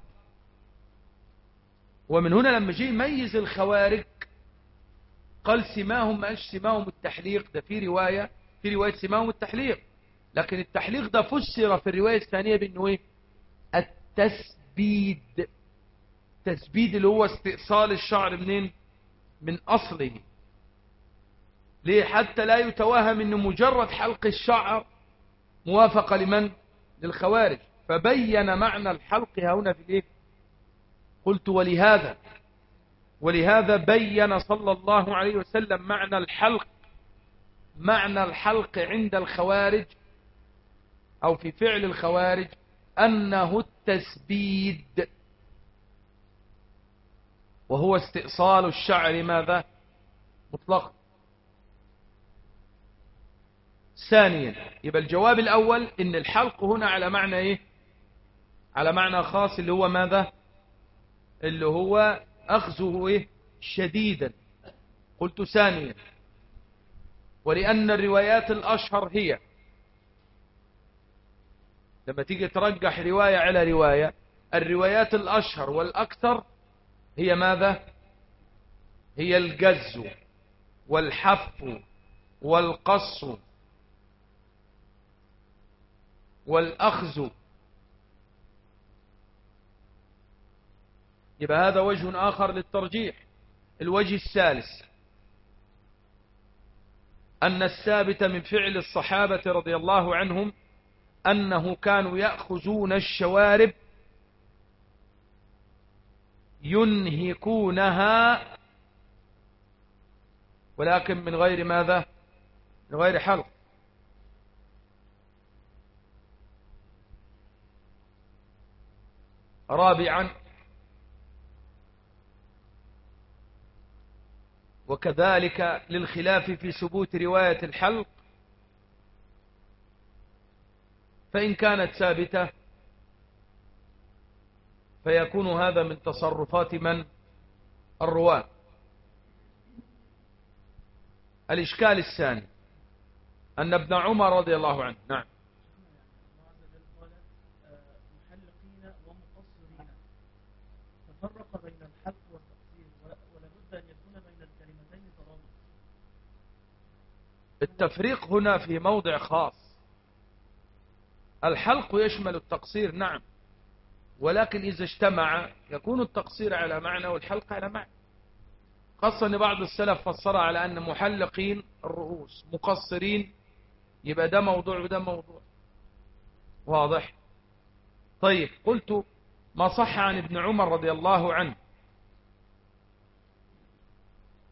ومن هنا لما جه يميز الخوارج قال سماهم ما قالش سماهم التحليق. ده في رواية في رواية سماهم التحليق. لكن التحليق ده فسر في الرواية الثانية بأنه إيه؟ التسبيد. التسبيد اللي هو استئصال الشعر منين؟ من أصله. ليه؟ حتى لا يتوهم أن مجرد حلق الشعر موافقة لمن؟ للخوارج. فبين معنى الحلق هنا في الايه قلت ولهذا ولهذا بين صلى الله عليه وسلم معنى الحلق معنى الحلق عند الخوارج أو في فعل الخوارج أنه التسبيد. وهو استئصال الشعر ماذا؟ مطلق. ثانيا يبقى الجواب الأول إن الحلق هنا على معنى إيه؟ على معنى خاص اللي هو ماذا؟ اللي هو أخذه إيه؟ شديدا. قلت ثانيا. ولأن الروايات الأشهر هي. لما تيجي ترجح رواية على رواية الروايات الأشهر والأكثر هي ماذا؟ هي الجز والحف والقص والأخذ يبقى هذا وجه آخر للترجيح. الوجه الثالث أن الثابت من فعل الصحابة رضي الله عنهم أنه كانوا يأخذون الشوارب ينهكونها ولكن من غير ماذا؟ من غير حلق. رابعا وكذلك للخلاف في ثبوت رواية الحلق فإن كانت ثابتة فيكون هذا من تصرفات من؟ الرواة. الإشكال الثاني أن ابن عمر رضي الله عنه نعم فرق بين الحق والتقصير ولابد أن يكون بين التفريق هنا في موضع خاص. الحلق يشمل التقصير نعم. ولكن إذا اجتمع يكون التقصير على معنى والحلق على معنى. خاصة أن بعض السلف فسرها على أن محلقين الرؤوس مقصرين يبقى ده موضوع وده موضوع. واضح؟ طيب قلت ما صح عن ابن عمر رضي الله عنه؟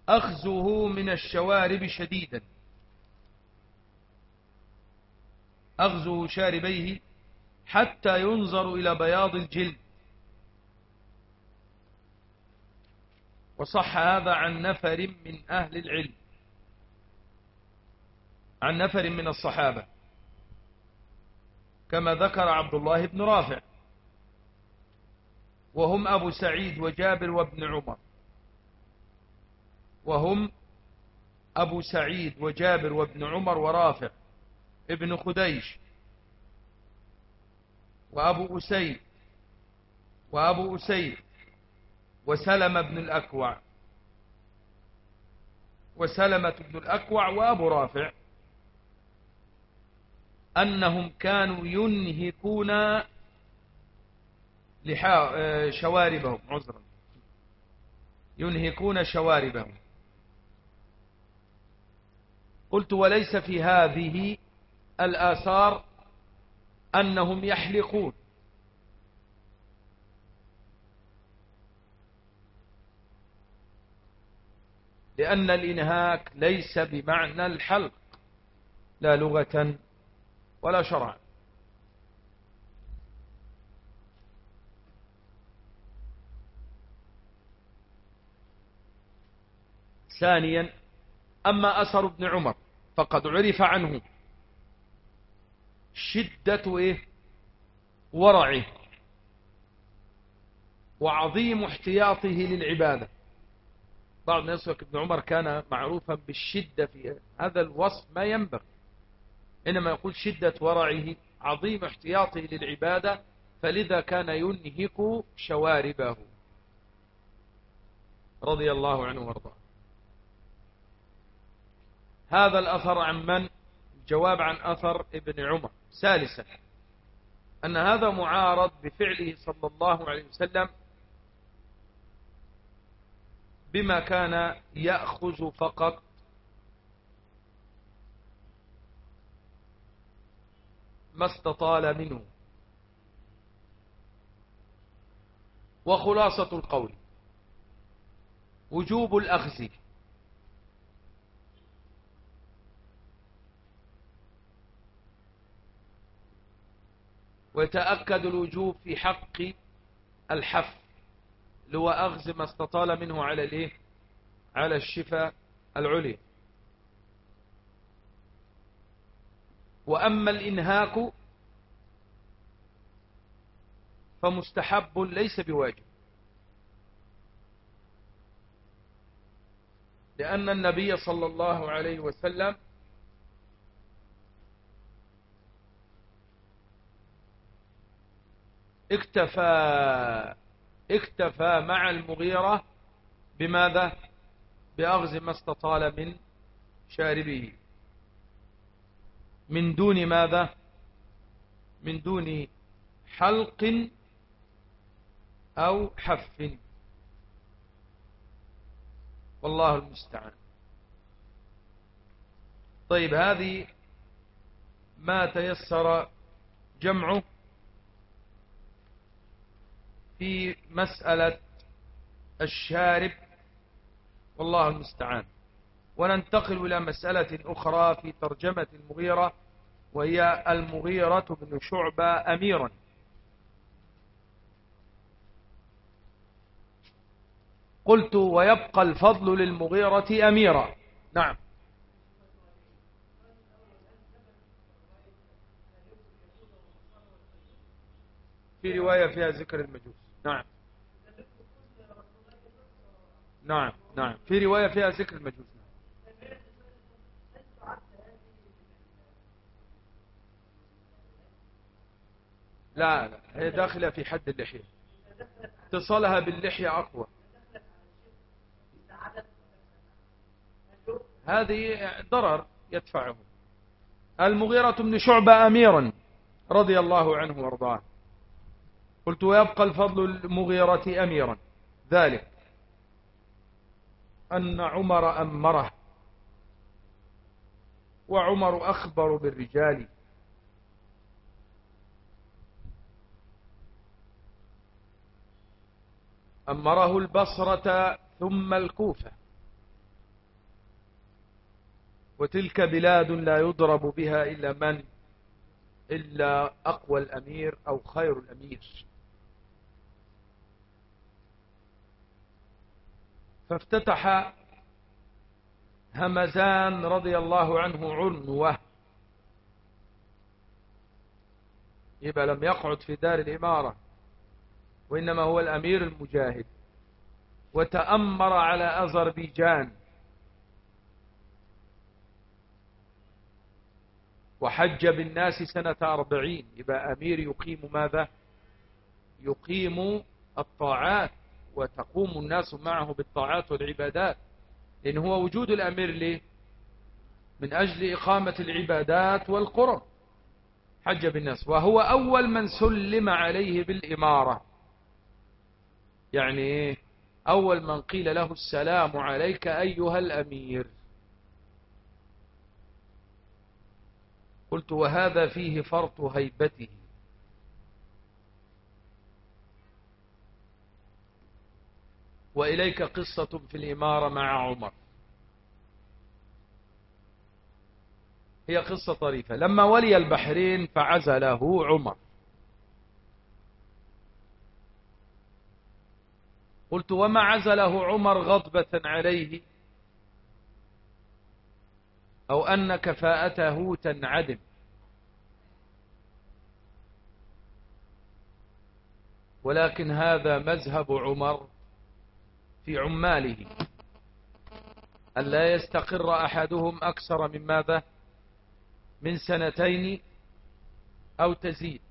أخذه من الشوارب شديدا. أغزو شاربيه حتى ينظر إلى بياض الجلد. وصح هذا عن نفر من أهل العلم. عن نفر من الصحابة. كما ذكر عبد الله بن رافع. وهم أبو سعيد وجابر وابن عمر. وهم أبو سعيد وجابر وابن عمر ورافع. ابن خديش وأبو أسيد وأبو أسيد وسلم بن الأكوع وسلمة بن الأكوع وأبو رافع أنهم كانوا ينهكون شواربهم عذرا. ينهكون شواربهم. قلت وليس في هذه الآثار أنهم يحلقون. لأن الإنهاك ليس بمعنى الحلق لا لغة ولا شرعا. ثانيا أما أثر ابن عمر فقد عرف عنه. شدة إيه؟ ورعه. وعظيم احتياطه للعبادة. بعض الناس ابن عمر كان معروفا بالشدة في هذا الوصف ما ينبغي. إنما يقول شدة ورعه عظيم احتياطه للعبادة فلذا كان ينهك شواربه. رضي الله عنه وأرضاه. هذا الأثر عن من؟ جواب عن أثر ابن عمر. ثالثا أن هذا معارض بفعله صلى الله عليه وسلم بما كان يأخذ فقط ما استطال منه. وخلاصة القول وجوب الأخذ. ويتأكد الوجوب في حق الحف لو أخذ ما استطال منه على الإيه؟ على الشفاء العلي وأما الإنهاك فمستحب ليس بواجب. لأن النبي صلى الله عليه وسلم اكتفى اكتفى مع المغيرة بماذا؟ بأغز ما استطال من شاربه. من دون ماذا؟ من دون حلق أو حف. والله المستعان. طيب هذه ما تيسر جمعه في مسألة الشارب والله المستعان. وننتقل إلى مسألة أخرى في ترجمة المغيرة وهي المغيرة بن شعبة أميرا. قلت ويبقى الفضل للمغيرة أميرا. نعم. في رواية فيها ذكر المجوس. نعم. نعم نعم. في رواية فيها ذكر المجوس. لا لا هي داخلة في حد اللحية. اتصالها باللحية أقوى. هذه ضرر يدفعه. المغيرة بن شعبة أميرا رضي الله عنه وأرضاه. قلت ويبقى الفضل المغيرة أميرا. ذلك أن عمر أمره. وعمر أخبر بالرجال. أمره البصرة ثم الكوفة. وتلك بلاد لا يضرب بها إلا من؟ إلا أقوى الأمير أو خير الأمير. فافتتح همزان رضي الله عنه عنوة. يبقى لم يقعد في دار الإمارة وإنما هو الأمير المجاهد وتأمر على أذربيجان. وحج بالناس سنة أربعين. يبقى أمير يقيم ماذا؟ يقيم الطاعات. وتقوم الناس معه بالطاعات والعبادات لأن هو وجود الأمير ليه؟ من أجل إقامة العبادات والقرب. حج بالناس. وهو أول من سلم عليه بالإمارة. يعني إيه؟ أول من قيل له السلام عليك أيها الأمير. قلت وهذا فيه فرط هيبته. وإليك قصة في الإمارة مع عمر. هي قصة طريفة. لما ولي البحرين فعزله عمر. قلت وما عزله عمر غضبة عليه؟ أو أن كفاءته تنعدم. ولكن هذا مذهب عمر في عماله. أن لا يستقر أحدهم أكثر من ماذا؟ من سنتين أو تزيد.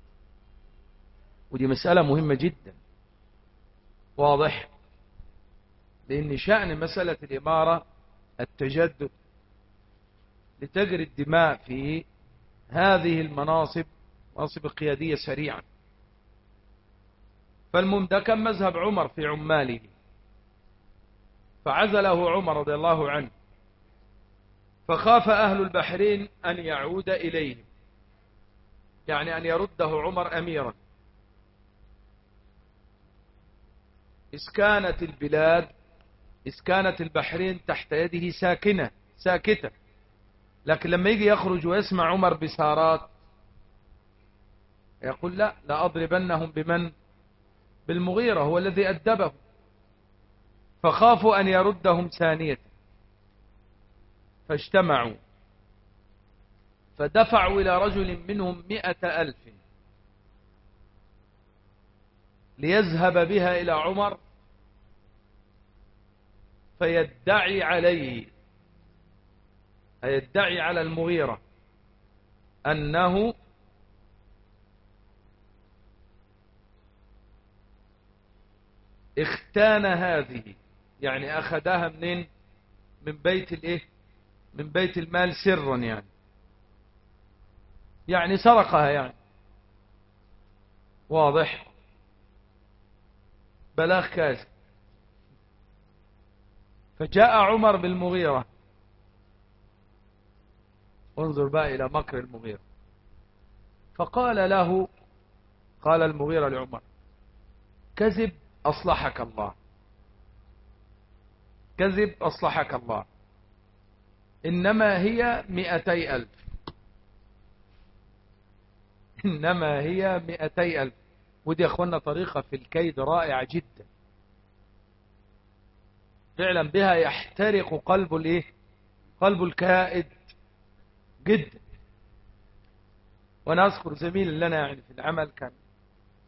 ودي مسألة مهمة جدا. واضح؟ لأن شأن مسألة الإمارة التجدد. لتجري الدماء في هذه المناصب مناصب قيادية سريعا. فالمهم ده كان مذهب عمر في عماله. فعزله عمر رضي الله عنه. فخاف أهل البحرين أن يعود إليهم. يعني أن يرده عمر أميرا. إذ كانت البلاد إذ كانت البحرين تحت يده ساكنة ساكتة. لكن لما يجي يخرج ويسمع عمر بسارات يقول لا لا أضربنهم بمن؟ بالمغيرة هو الذي أدبه. فخافوا أن يردهم ثانية. فاجتمعوا. فدفعوا إلى رجل منهم مئة ألف. ليذهب بها إلى عمر. فيدعي عليه. يدعي على المغيرة. أنه اختان هذه. يعني أخذها منين؟ من بيت الإيه؟ من بيت المال سرا يعني. يعني سرقها يعني. واضح؟ بلاغ كاذب. فجاء عمر بالمغيرة. انظر بقى إلى مكر المغيرة. فقال له قال المغيرة لعمر كذب أصلحك الله. كذب أصلحك الله. إنما هي مئتي ألف. إنما هي مئتي ألف. ودي أخوانا طريقة في الكيد رائعة جدا. فعلا بها يحترق قلب الإيه؟ قلب الكائد جدا. وأنا أذكر زميل لنا يعني في العمل كان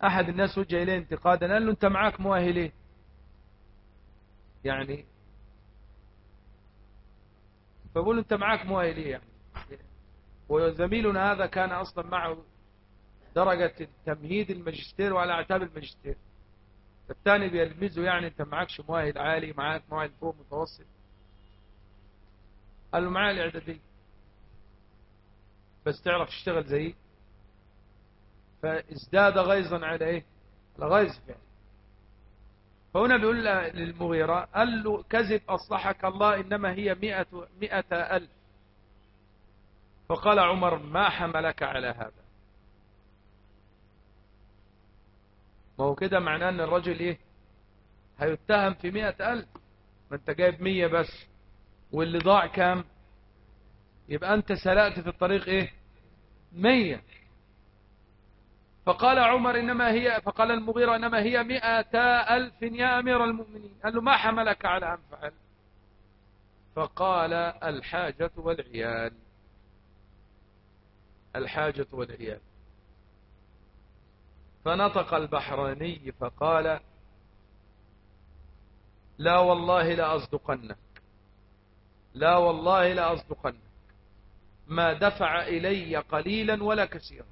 أحد الناس وجه إليه انتقادا قال له أنت معاك مؤهلين. يعني فبقول انت معاك مؤهلين يعني؟ وزميلنا هذا كان أصلا معه درجة تمهيد الماجستير وعلى أعتاب الماجستير. الثاني بيلمزه يعني انت معكش مؤهل عالي معاك مؤهل فوق متوسط. قال له معايا الإعدادية. بس تعرف تشتغل زي فازداد غيظا على إيه؟ على غيظ فعلا فهنا بيقول للمغيرة قال له كذب أصلحك الله إنما هي مئة, مئة ألف. فقال عمر ما حملك على هذا؟ ما هو كده معناه أن الرجل إيه؟ هيتهم في مئة ألف. ما أنت جايب مية بس واللي ضاع كام؟ يبقى أنت سلأت في الطريق إيه؟ مية. فقال عمر إنما هي فقال المغيرة إنما هي مئة ألف يا أمير المؤمنين. قال له ما حملك على أن فعل. فقال الحاجة والعيال. الحاجة والعيال. فنطق البحراني فقال لا والله لأصدقنك لا والله لأصدقنك ما دفع إلي قليلا ولا كثيرا.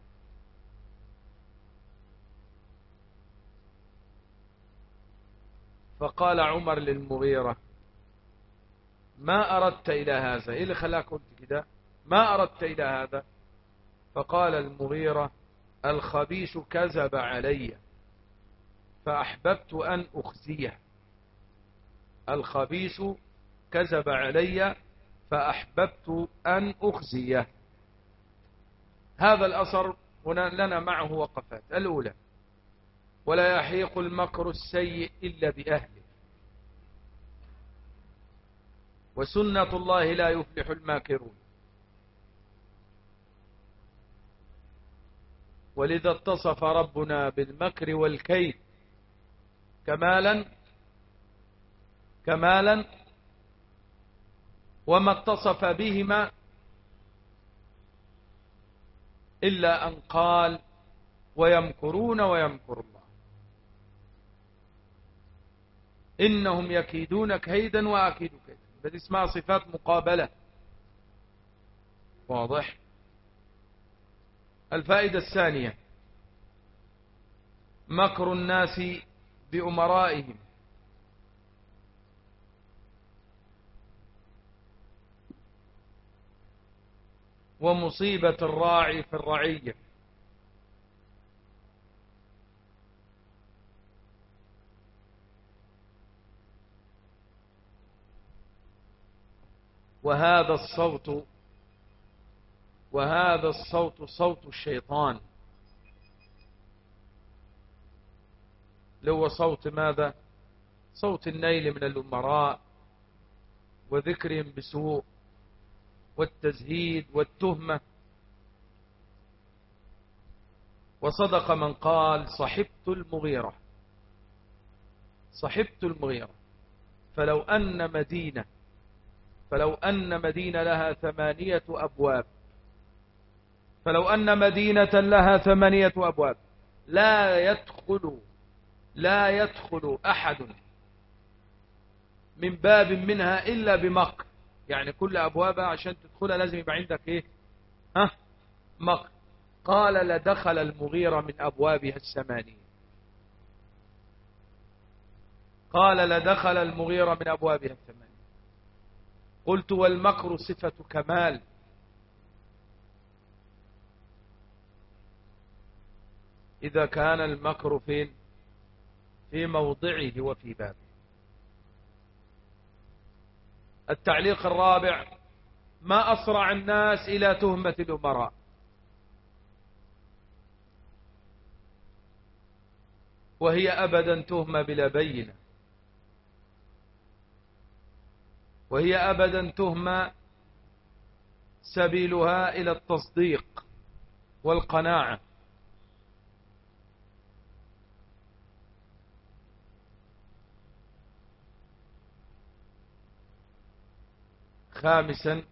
فقال عمر للمغيرة ما أردت إلى هذا. إيه اللي خلاك قلت كده؟ ما أردت إلى هذا. فقال المغيرة الخبيث كذب علي فأحببت أن أخزيه. الخبيث كذب علي فأحببت أن أخزيه. هذا الأثر هنا لنا معه وقفات. الأولى ولا يحيق المكر السيء إلا بأهله. وسنة الله لا يفلح الماكرون. ولذا اتصف ربنا بالمكر والكيد كمالا كمالا وما اتصف بهما إلا أن قال ويمكرون ويمكر الله. إنهم يكيدون كيدا وأكيد كيدا. بل اسمها صفات مقابلة. واضح؟ الفائدة الثانية. مكر الناس بأمرائهم. ومصيبة الراعي في الرعية. وهذا الصوت وهذا الصوت صوت الشيطان. لو صوت ماذا؟ صوت النيل من الأمراء وذكرهم بسوء والتزهيد والتهمة. وصدق من قال صحبت المغيرة. صحبت المغيرة. فلو أن مدينة فلو أن مدينة لها ثمانية أبواب. فلو أن مدينة لها ثمانية أبواب. لا يدخل لا يدخل أحد من باب منها إلا بمكر يعني كل أبوابها عشان تدخلها لازم يبقى عندك إيه؟ ها؟ مكر قال لدخل المغيرة من أبوابها الثمانية. قال لدخل المغيرة من أبوابها الثمانية. قلت والمكر صفة كمال. إذا كان المكر فين في موضعه وفي بابه. التعليق الرابع ما أسرع الناس إلى تهمة الأمراء. وهي أبدا تهمة بلا بينة. وهي أبدا تهمة سبيلها إلى التصديق والقناعة. خامسا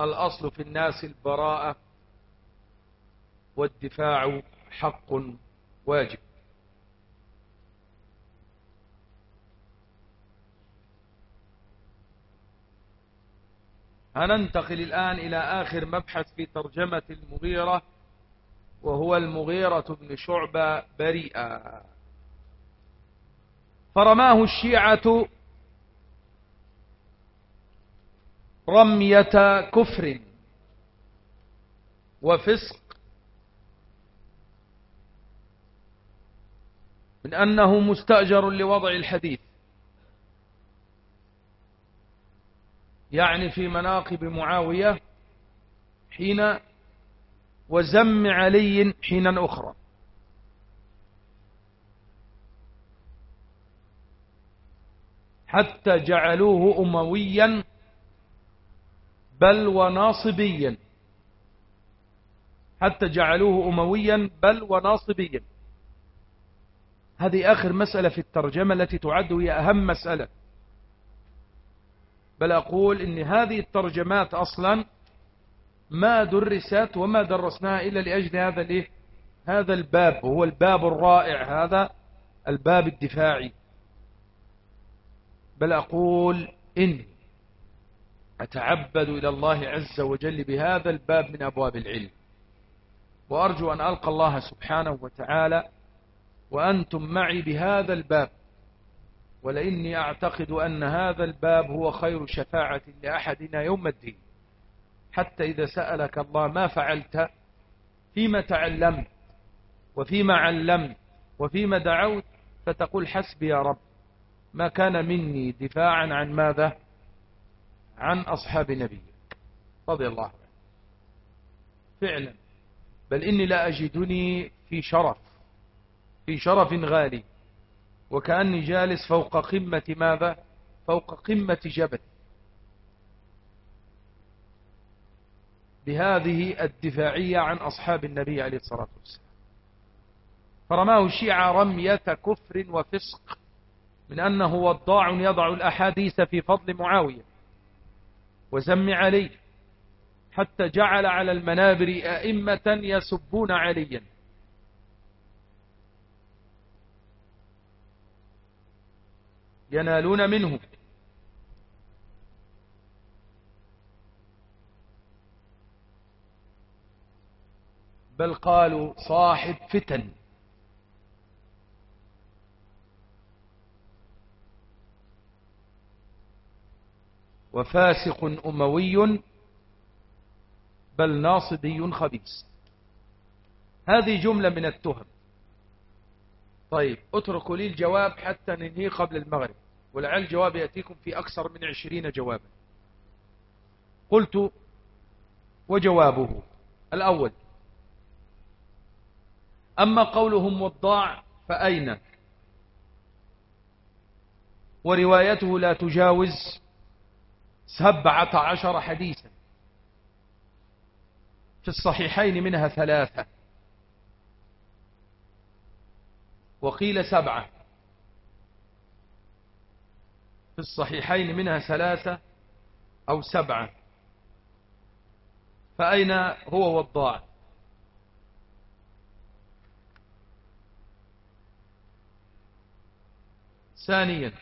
الأصل في الناس البراءة والدفاع حق واجب. هننتقل الآن إلى آخر مبحث في ترجمة المغيرة وهو المغيرة بن شعبة بريئا فرماه الشيعة رمية كفر وفسق. من أنه مستأجر لوضع الحديث. يعني في مناقب معاوية حين وزم علي حينا أخرى. حتى جعلوه أمويا بل وناصبيا. حتى جعلوه أمويا بل وناصبيا. هذه آخر مسألة في الترجمة التي تعد هي أهم مسألة. بل أقول إن هذه الترجمات أصلا ما درست وما درسناها إلا لأجل هذا الإيه؟ هذا الباب وهو الباب الرائع هذا الباب الدفاعي. بل أقول إن أتعبد إلى الله عز وجل بهذا الباب من أبواب العلم. وأرجو أن ألقى الله سبحانه وتعالى وأنتم معي بهذا الباب. ولإني أعتقد أن هذا الباب هو خير شفاعة لأحدنا يوم الدين. حتى إذا سألك الله ما فعلت فيما تعلمت وفيما علمت وفيما دعوت فتقول حسبي يا رب ما كان مني دفاعا عن ماذا؟ عن أصحاب نبيك. رضي الله عنه. فعلا. بل إني لا أجدني في شرف. في شرف غالي. وكأني جالس فوق قمة ماذا؟ فوق قمة جبل. بهذه الدفاعية عن أصحاب النبي عليه الصلاة والسلام. فرماه الشيعة رمية كفر وفسق من أنه وضاع يضع الأحاديث في فضل معاوية. وزم عليه حتى جعل على المنابر أئمة يسبون عليا. ينالون منه. بل قالوا صاحب فتن. وفاسق أموي بل ناصبي خبيث. هذه جملة من التهم. طيب اتركوا لي الجواب حتى ننهي قبل المغرب ولعل الجواب يأتيكم في أكثر من عشرين جوابا. قلت وجوابه الأول. أما قولهم وضاع فأين؟ وروايته لا تجاوز. سبعة عشر حديثا. في الصحيحين منها ثلاثة. وقيل سبعة. في الصحيحين منها ثلاثة أو سبعة. فأين هو وضاع ثانيا.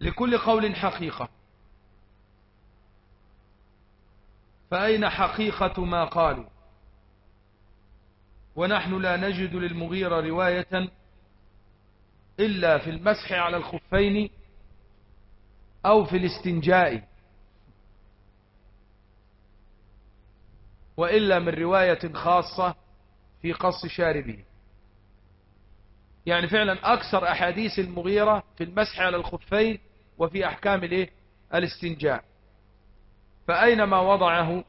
لكل قول حقيقة. فأين حقيقة ما قالوا؟ ونحن لا نجد للمغيرة رواية إلا في المسح على الخفين أو في الاستنجاء وإلا من رواية خاصة في قص شاربه. يعني فعلا أكثر أحاديث المغيرة في المسح على الخفين وفي أحكام الاستنجاء. فأين ما وضعه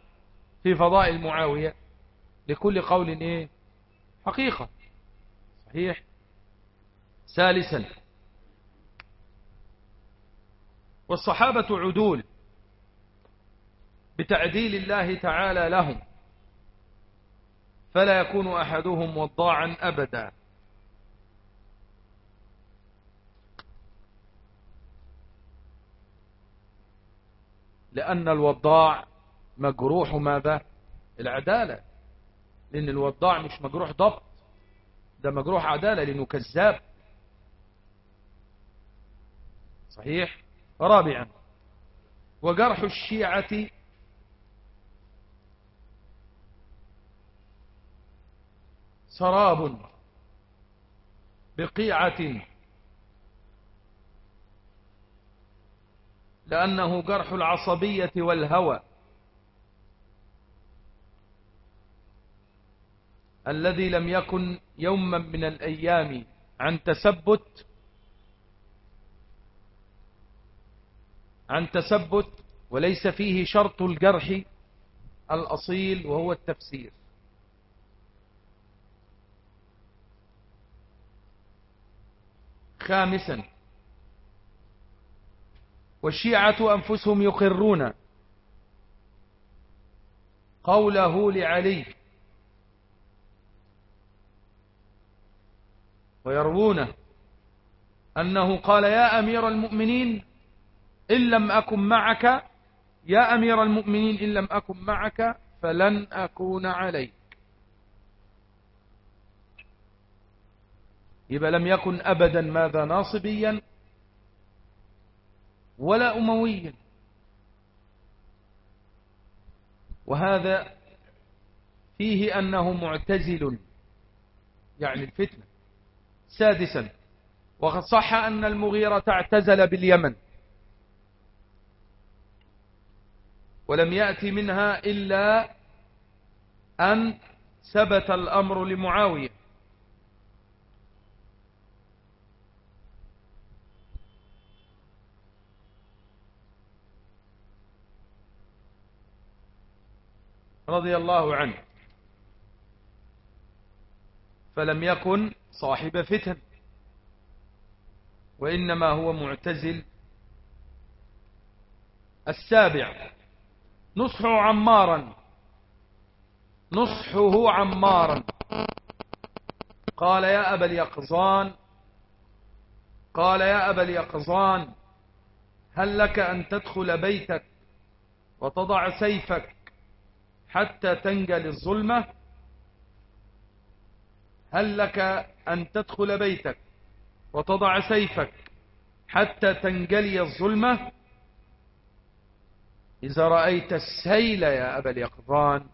في فضائل معاوية لكل قول إيه؟ حقيقة. صحيح؟ ثالثا. والصحابة عدول بتعديل الله تعالى لهم فلا يكون أحدهم وضاعا أبدا. لأن الوضاع مجروح ماذا؟ العدالة. لأن الوضاع مش مجروح ضبط. ده مجروح عدالة لأنه كذاب. صحيح؟ رابعا. وجرح الشيعة سراب بقيعة لأنه جرح العصبية والهوى. الذي لم يكن يوما من الأيام عن تثبت عن تثبت وليس فيه شرط الجرح الأصيل وهو التفسير. خامسا والشيعة أنفسهم يقرون قوله لعلي ويروون أنه قال يا أمير المؤمنين إن لم أكن معك يا أمير المؤمنين إن لم أكن معك فلن أكون عليك. يبقى لم يكن أبدا ماذا ناصبيا؟ ولا أمويا. وهذا فيه أنه معتزل يعني الفتنة سادسا. وقد صح أن المغيرة اعتزل باليمن. ولم يأتي منها إلا أن ثبت الأمر لمعاوية. رضي الله عنه. فلم يكن صاحب فتن وإنما هو معتزل. السابع نصح عمارا. نصحه عمارا. قال يا أبا اليقظان قال يا أبا اليقظان هل لك أن تدخل بيتك وتضع سيفك حتى تنجل الظلمة. هل لك أن تدخل بيتك وتضع سيفك حتى تنجلي الظلمة؟ إذا رأيت السيل يا أبا اليقظان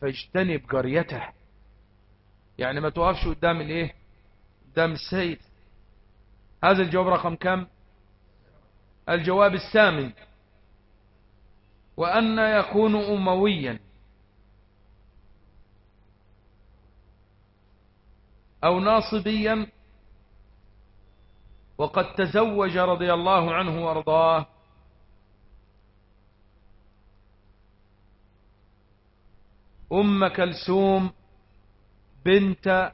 فاجتنب قريته. يعني ما توقفش قدام الإيه؟ قدام السيل. هذا الجواب رقم كم؟ الجواب الثامن. وأن يكون أمويا. أو ناصبيا. وقد تزوج رضي الله عنه وأرضاه. أم كلثوم بنت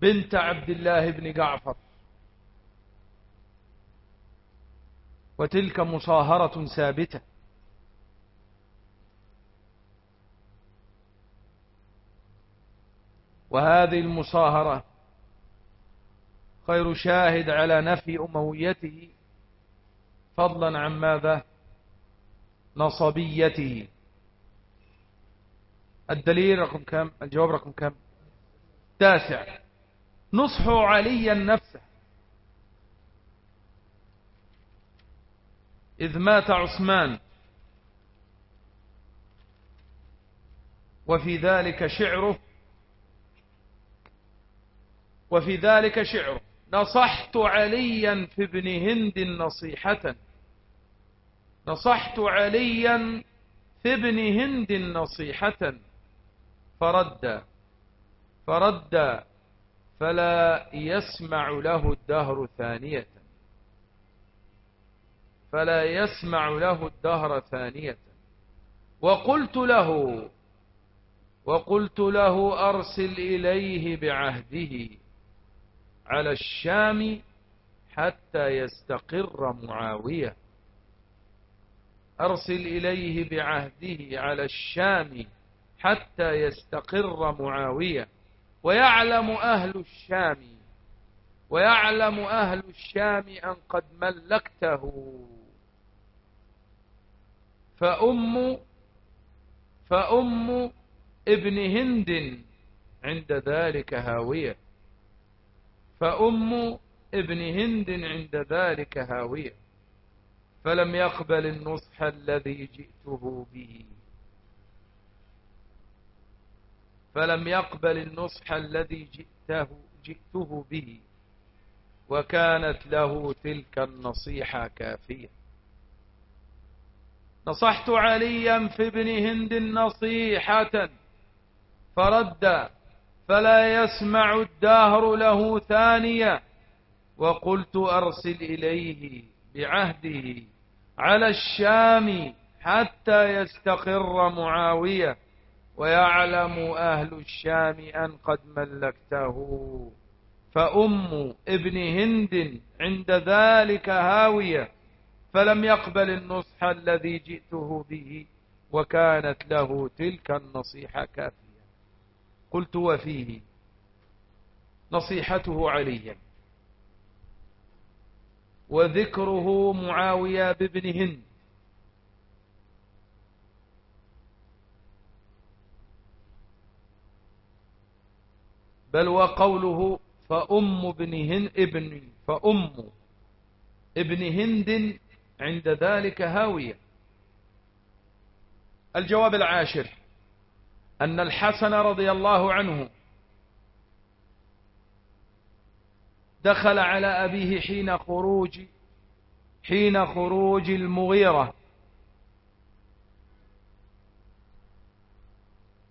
بنت عبد الله بن جعفر. وتلك مصاهرة ثابتة. وهذه المصاهرة خير شاهد على نفي أمويته فضلا عن ماذا؟ نصبيته. الدليل رقم كم؟ الجواب رقم كم؟ تاسع. نصح عليا نفسه. إذ مات عثمان. وفي ذلك شعره وفي ذلك شعر. نصحت عليا في ابن هند نصيحة. نصحت عليا في ابن هند نصيحة. فرد. فرد. فلا يسمع له الدهر ثانية. فلا يسمع له الدهر ثانية. وقلت له وقلت له أرسل إليه بعهده. على الشام حتى يستقر معاوية. أرسل إليه بعهده على الشام حتى يستقر معاوية. ويعلم أهل الشام ويعلم أهل الشام أن قد ملكته. فأم فأم ابن هند عند ذلك هاوية. فأم ابن هند عند ذلك هاوية فلم يقبل النصح الذي جئته به. فلم يقبل النصح الذي جئته, جئته به وكانت له تلك النصيحة كافية. نصحت عليا في ابن هند نصيحة فرد فلا يسمع الدهر له ثانية. وقلت أرسل إليه بعهده على الشام حتى يستقر معاوية ويعلم أهل الشام أن قد ملكته. فأم ابن هند عند ذلك هاوية فلم يقبل النصح الذي جئته به وكانت له تلك النصيحة كافية. قلت وفيه نصيحته عليا. وذكره معاوية بابن هند. بل وقوله فأم ابن هند ابن فأم ابن هند عند ذلك هاوية. الجواب العاشر. أن الحسن رضي الله عنه دخل على أبيه حين خروج حين خروج المغيرة.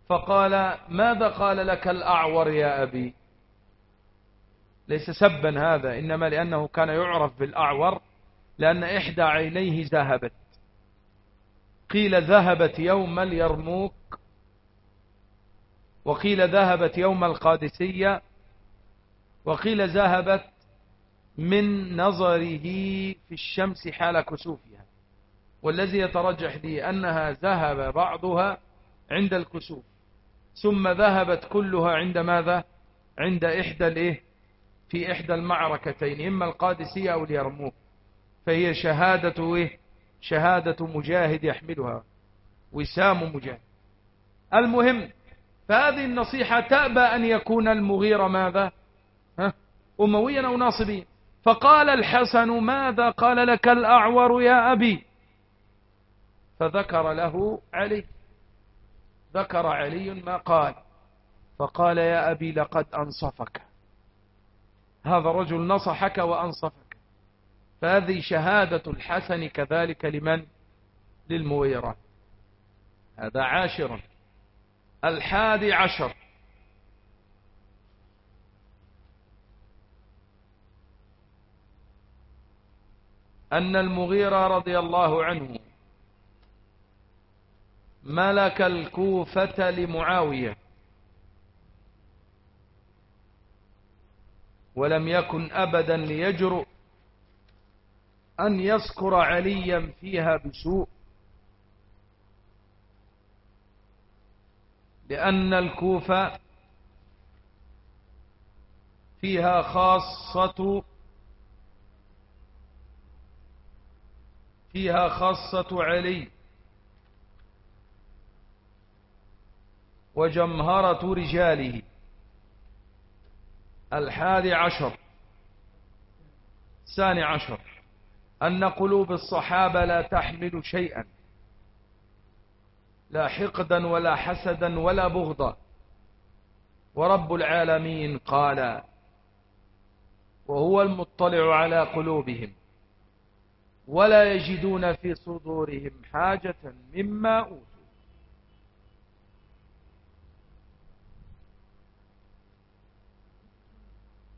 فقال ماذا قال لك الأعور يا أبي؟ ليس سبا هذا إنما لأنه كان يعرف بالأعور لأن إحدى عينيه ذهبت. قيل ذهبت يوم اليرموك وقيل ذهبت يوم القادسية وقيل ذهبت من نظره في الشمس حال كسوفها. والذي يترجح لي أنها ذهب بعضها عند الكسوف ثم ذهبت كلها عند ماذا؟ عند إحدى الإيه؟ في إحدى المعركتين إما القادسية أو اليرموك. فهي شهادة إيه؟ شهادة مجاهد يحملها وسام مجاهد. المهم فهذه النصيحة تأبى أن يكون المغير ماذا؟ ها؟ أمويا أو ناصبيا فقال الحسن ماذا قال لك الأعور يا أبي؟ فذكر له علي. ذكر علي ما قال. فقال يا أبي لقد أنصفك. هذا الرجل نصحك وأنصفك. فهذه شهادة الحسن كذلك لمن؟ للمويرة هذا عاشرا الحادي عشر. أن المغيرة رضي الله عنه ملك الكوفة لمعاوية ولم يكن أبدا ليجرؤ أن يذكر عليا فيها بسوء. لأن الكوفة فيها خاصة فيها خاصة علي وجمهرة رجاله. الحادي عشر الثاني عشر أن قلوب الصحابة لا تحمل شيئا. لا حقدا ولا حسدا ولا بغضا. ورب العالمين قال وهو المطلع على قلوبهم ولا يجدون في صدورهم حاجة مما أوتوا.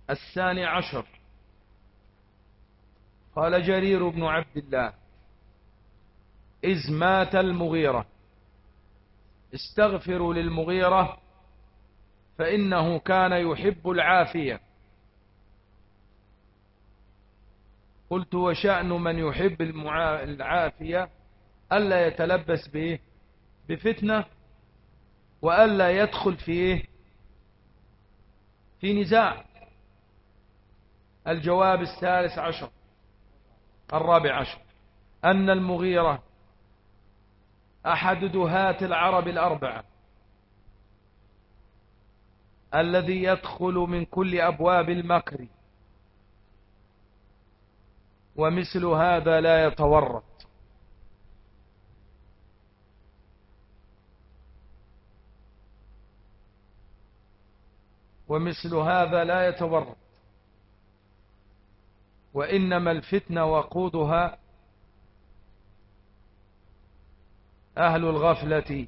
الثاني عشر. قال جرير بن عبد الله إذ مات المغيرة. استغفروا للمغيرة فإنه كان يحب العافية. قلت وشأن من يحب العافية ألا يتلبس به بفتنة وألا يدخل في في نزاع. الجواب الثالث عشر الرابع عشر. أن المغيرة أحد دهات العرب الأربعة الذي يدخل من كل أبواب المكر. ومثل هذا لا يتورط. ومثل هذا لا يتورط. وإنما الفتنة وقودها أهل الغفلة.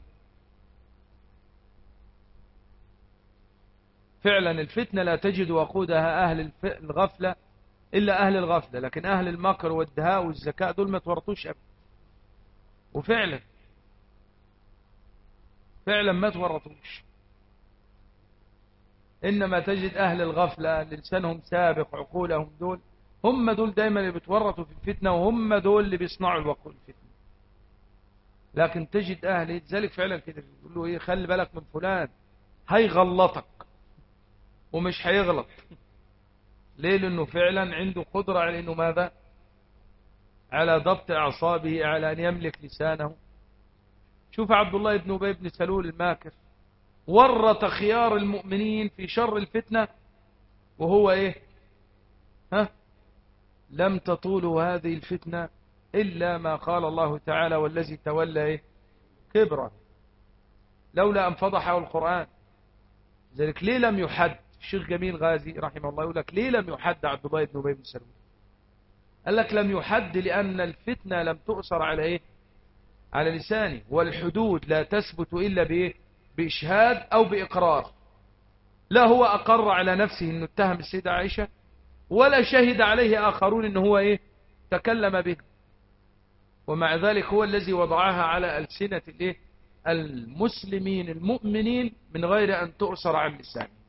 فعلا الفتنة لا تجد وقودها أهل الغفلة إلا أهل الغفلة لكن أهل المكر والدهاء والزكاة دول ما تورطوش أبدا. وفعلا فعلا ما تورطوش. إنما تجد أهل الغفلة لسانهم سابق عقولهم دول هم دول دايما اللي بتورطوا في الفتنة وهم دول اللي بيصنعوا الوقود الفتنة. لكن تجد أهل ذلك فعلا كده يقول له إيه خلي بالك من فلان هيغلطك ومش هيغلط. ليه؟ لأنه فعلا عنده قدرة على أنه ماذا؟ على ضبط أعصابه على أن يملك لسانه. شوف عبد الله بن أبي بن سلول الماكر ورط خيار المؤمنين في شر الفتنة وهو إيه؟ ها؟ لم تطول هذه الفتنة إلا ما قال الله تعالى والذي تولى كبرا لولا أن فضحه القرآن. ذلك ليه لم يحد؟ الشيخ جميل غازي رحمه الله يقول لك ليه لم يحد عبد الله بن أبي بن سلول قال لك لم يحد لأن الفتنة لم تؤثر على إيه على لسانه والحدود لا تثبت إلا بإيه بإشهاد أو بإقرار. لا هو أقر على نفسه أنه اتهم السيدة عائشة ولا شهد عليه آخرون أنه هو إيه؟ تكلم به. ومع ذلك هو الذي وضعها على ألسنة المسلمين المؤمنين من غير أن تؤثر عن لسانه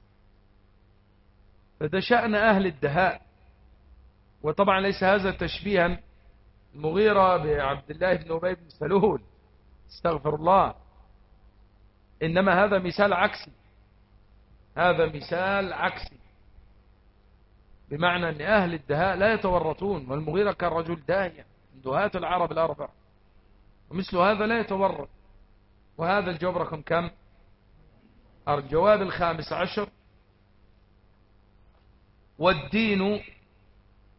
فده شأن أهل الدهاء. وطبعا ليس هذا تشبيها المغيرة بعبد الله بن أبي بن سلول استغفر الله. إنما هذا مثال عكسي. هذا مثال عكسي. بمعنى أن أهل الدهاء لا يتورطون والمغيرة كان رجل داهية من دهاة العرب الأربع. ومثل هذا لا يتورط. وهذا الجواب رقم كم؟ الجواب الخامس عشر. والدين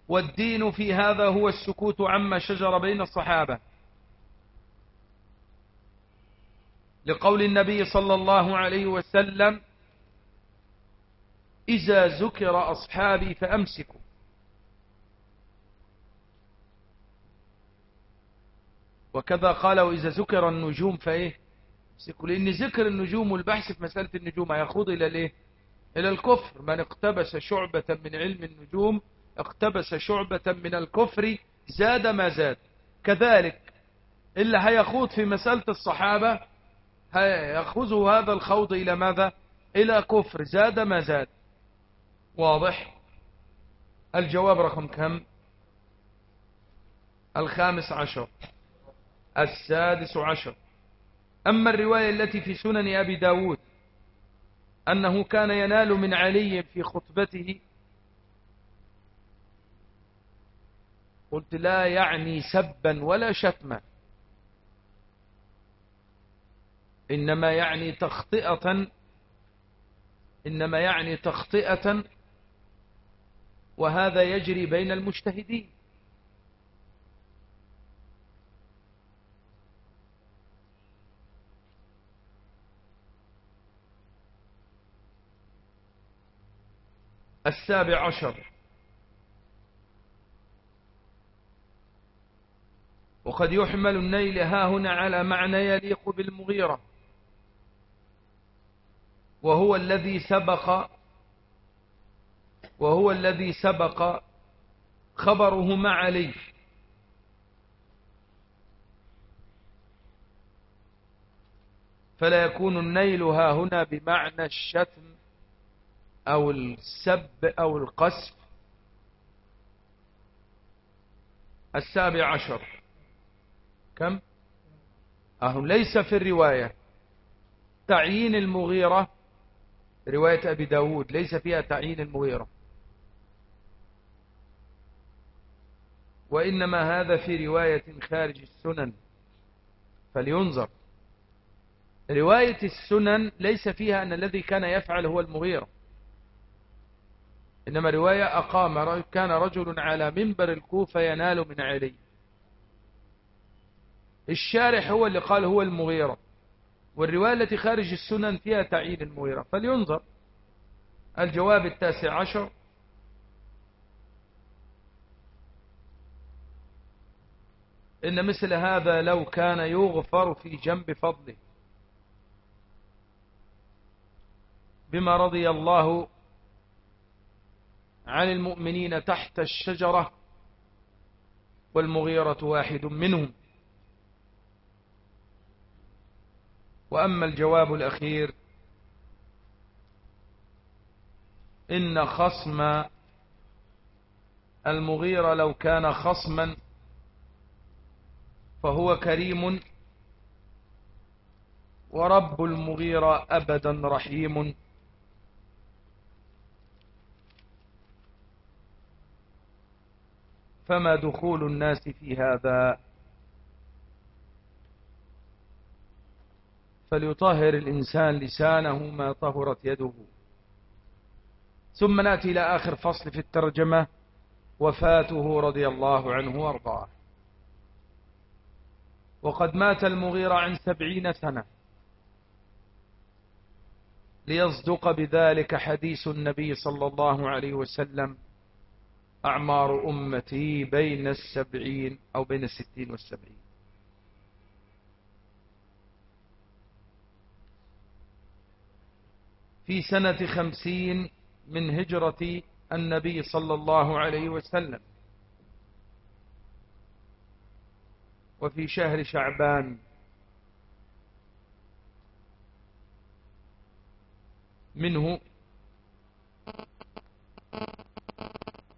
والدين في هذا هو السكوت عما شجر بين الصحابة. لقول النبي صلى الله عليه وسلم إذا ذكر أصحابي فأمسكوا. وكذا قال وإذا ذكر النجوم فإيه؟ لأن ذكر النجوم والبحث في مسألة النجوم هيخوض إلى الإيه؟ إلى الكفر. من اقتبس شعبة من علم النجوم اقتبس شعبة من الكفر زاد ما زاد. كذلك اللي هيخوض في مسألة الصحابة يأخذه هذا الخوض إلى ماذا؟ إلى كفر. زاد ما زاد. واضح؟ الجواب رقم كم؟ الخامس عشر. السادس عشر. أما الرواية التي في سنن أبي داود أنه كان ينال من علي في خطبته قلت لا يعني سبا ولا شتما إنما يعني تخطئة إنما يعني تخطئة وهذا يجري بين المجتهدين. السابع عشر. وقد يحمل النيل ها هنا على معنى يليق بالمغيرة. وهو الذي سبق وهو الذي سبق خبره مع علي. فلا يكون النيل ها هنا بمعنى الشتم أو السب أو القسف السابع عشر. كم؟ أهم ليس في الرواية. تعيين المغيرة رواية أبي داود ليس فيها تعيين المغيرة. وإنما هذا في رواية خارج السنن. فلينظر. رواية السنن ليس فيها أن الذي كان يفعل هو المغيرة. إنما رواية أقام كان رجل على منبر الكوفة ينال من علي. الشارح هو اللي قال هو المغيرة. والرواية التي خارج السنن فيها تعيين المغيرة. فلينظر. الجواب التاسع عشر. إن مثل هذا لو كان يغفر في جنب فضله. بما رضي الله عن المؤمنين تحت الشجرة والمغيرة واحد منهم. وأما الجواب الأخير إن خصم المغيرة لو كان خصما فهو كريم ورب المغيرة أبدا رحيم. فما دخول الناس في هذا؟ فليطهر الإنسان لسانه ما طهرت يده. ثم نأتي إلى آخر فصل في الترجمة وفاته رضي الله عنه وأرضاه. وقد مات المغيرة عن سبعين سنة. ليصدق بذلك حديث النبي صلى الله عليه وسلم. أعمار أمتي بين السبعين أو بين الستين والسبعين. في سنة خمسين من هجرة النبي صلى الله عليه وسلم. وفي شهر شعبان. منه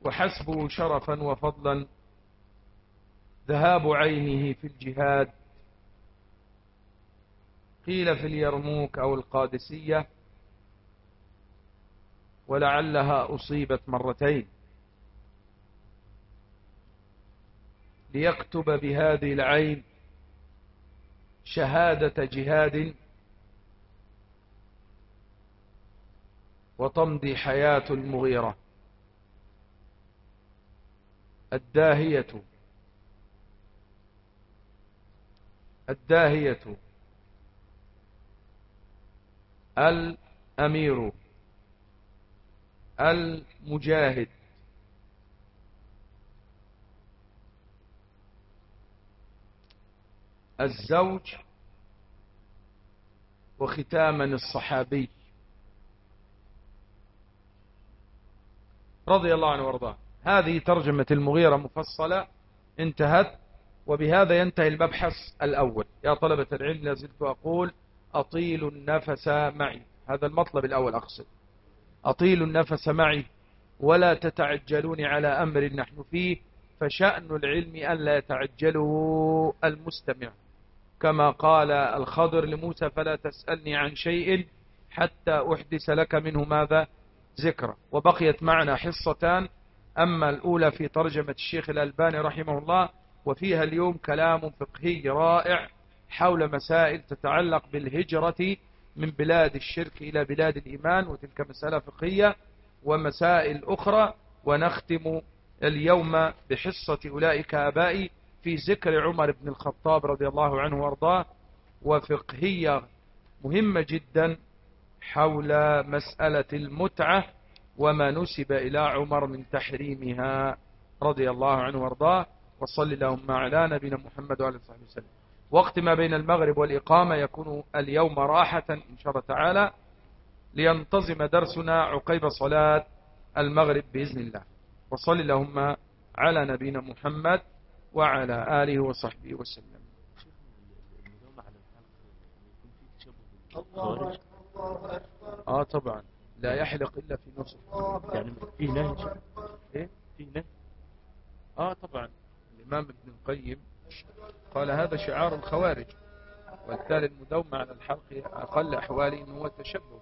وحسبه شرفا وفضلا ذهاب عينه في الجهاد. قيل في اليرموك أو القادسية ولعلها أصيبت مرتين. ليكتب بهذه العين شهادة جهاد وتمضي حياة المغيرة. الداهية. الداهية. الأمير. المجاهد. الزوج. وختاما الصحابي. رضي الله عنه وارضاه. هذه ترجمة المغيرة مفصلة انتهت وبهذا ينتهي المبحث الأول. يا طلبة العلم لازلت أقول أطيل النفس معي. هذا المطلب الأول أقصد. أطيل النفس معي ولا تتعجلون على أمر نحن فيه فشأن العلم أن لا يتعجله المستمع. كما قال الخضر لموسى فلا تسألني عن شيء حتى أحدث لك منه ماذا؟ ذكر وبقيت معنا حصتان أما الأولى في ترجمة الشيخ الألباني رحمه الله وفيها اليوم كلام فقهي رائع حول مسائل تتعلق بالهجرة من بلاد الشرك إلى بلاد الإيمان وتلك مسألة فقهية ومسائل أخرى. ونختم اليوم بحصة أولئك آبائي في ذكر عمر بن الخطاب رضي الله عنه وأرضاه. وفقهية مهمة جدا حول مسألة المتعة وما نسب إلى عمر من تحريمها رضي الله عنه وارضاه وصل اللهم على نبينا محمد وعلى صحبه وسلم. وقت ما بين المغرب والإقامة يكون اليوم راحة إن شاء الله تعالى لينتظم درسنا عقيب صلاة المغرب بإذن الله. وصل اللهم على نبينا محمد وعلى آله وصحبه وسلم. آه طبعا. لا يحلق إلا في نصف يعني فيه نهج إيه؟ فيه نهج آه طبعا. الإمام ابن القيم قال هذا شعار الخوارج والتالي المدوم على الحلق أقل أحوالي أنه هو التشبه.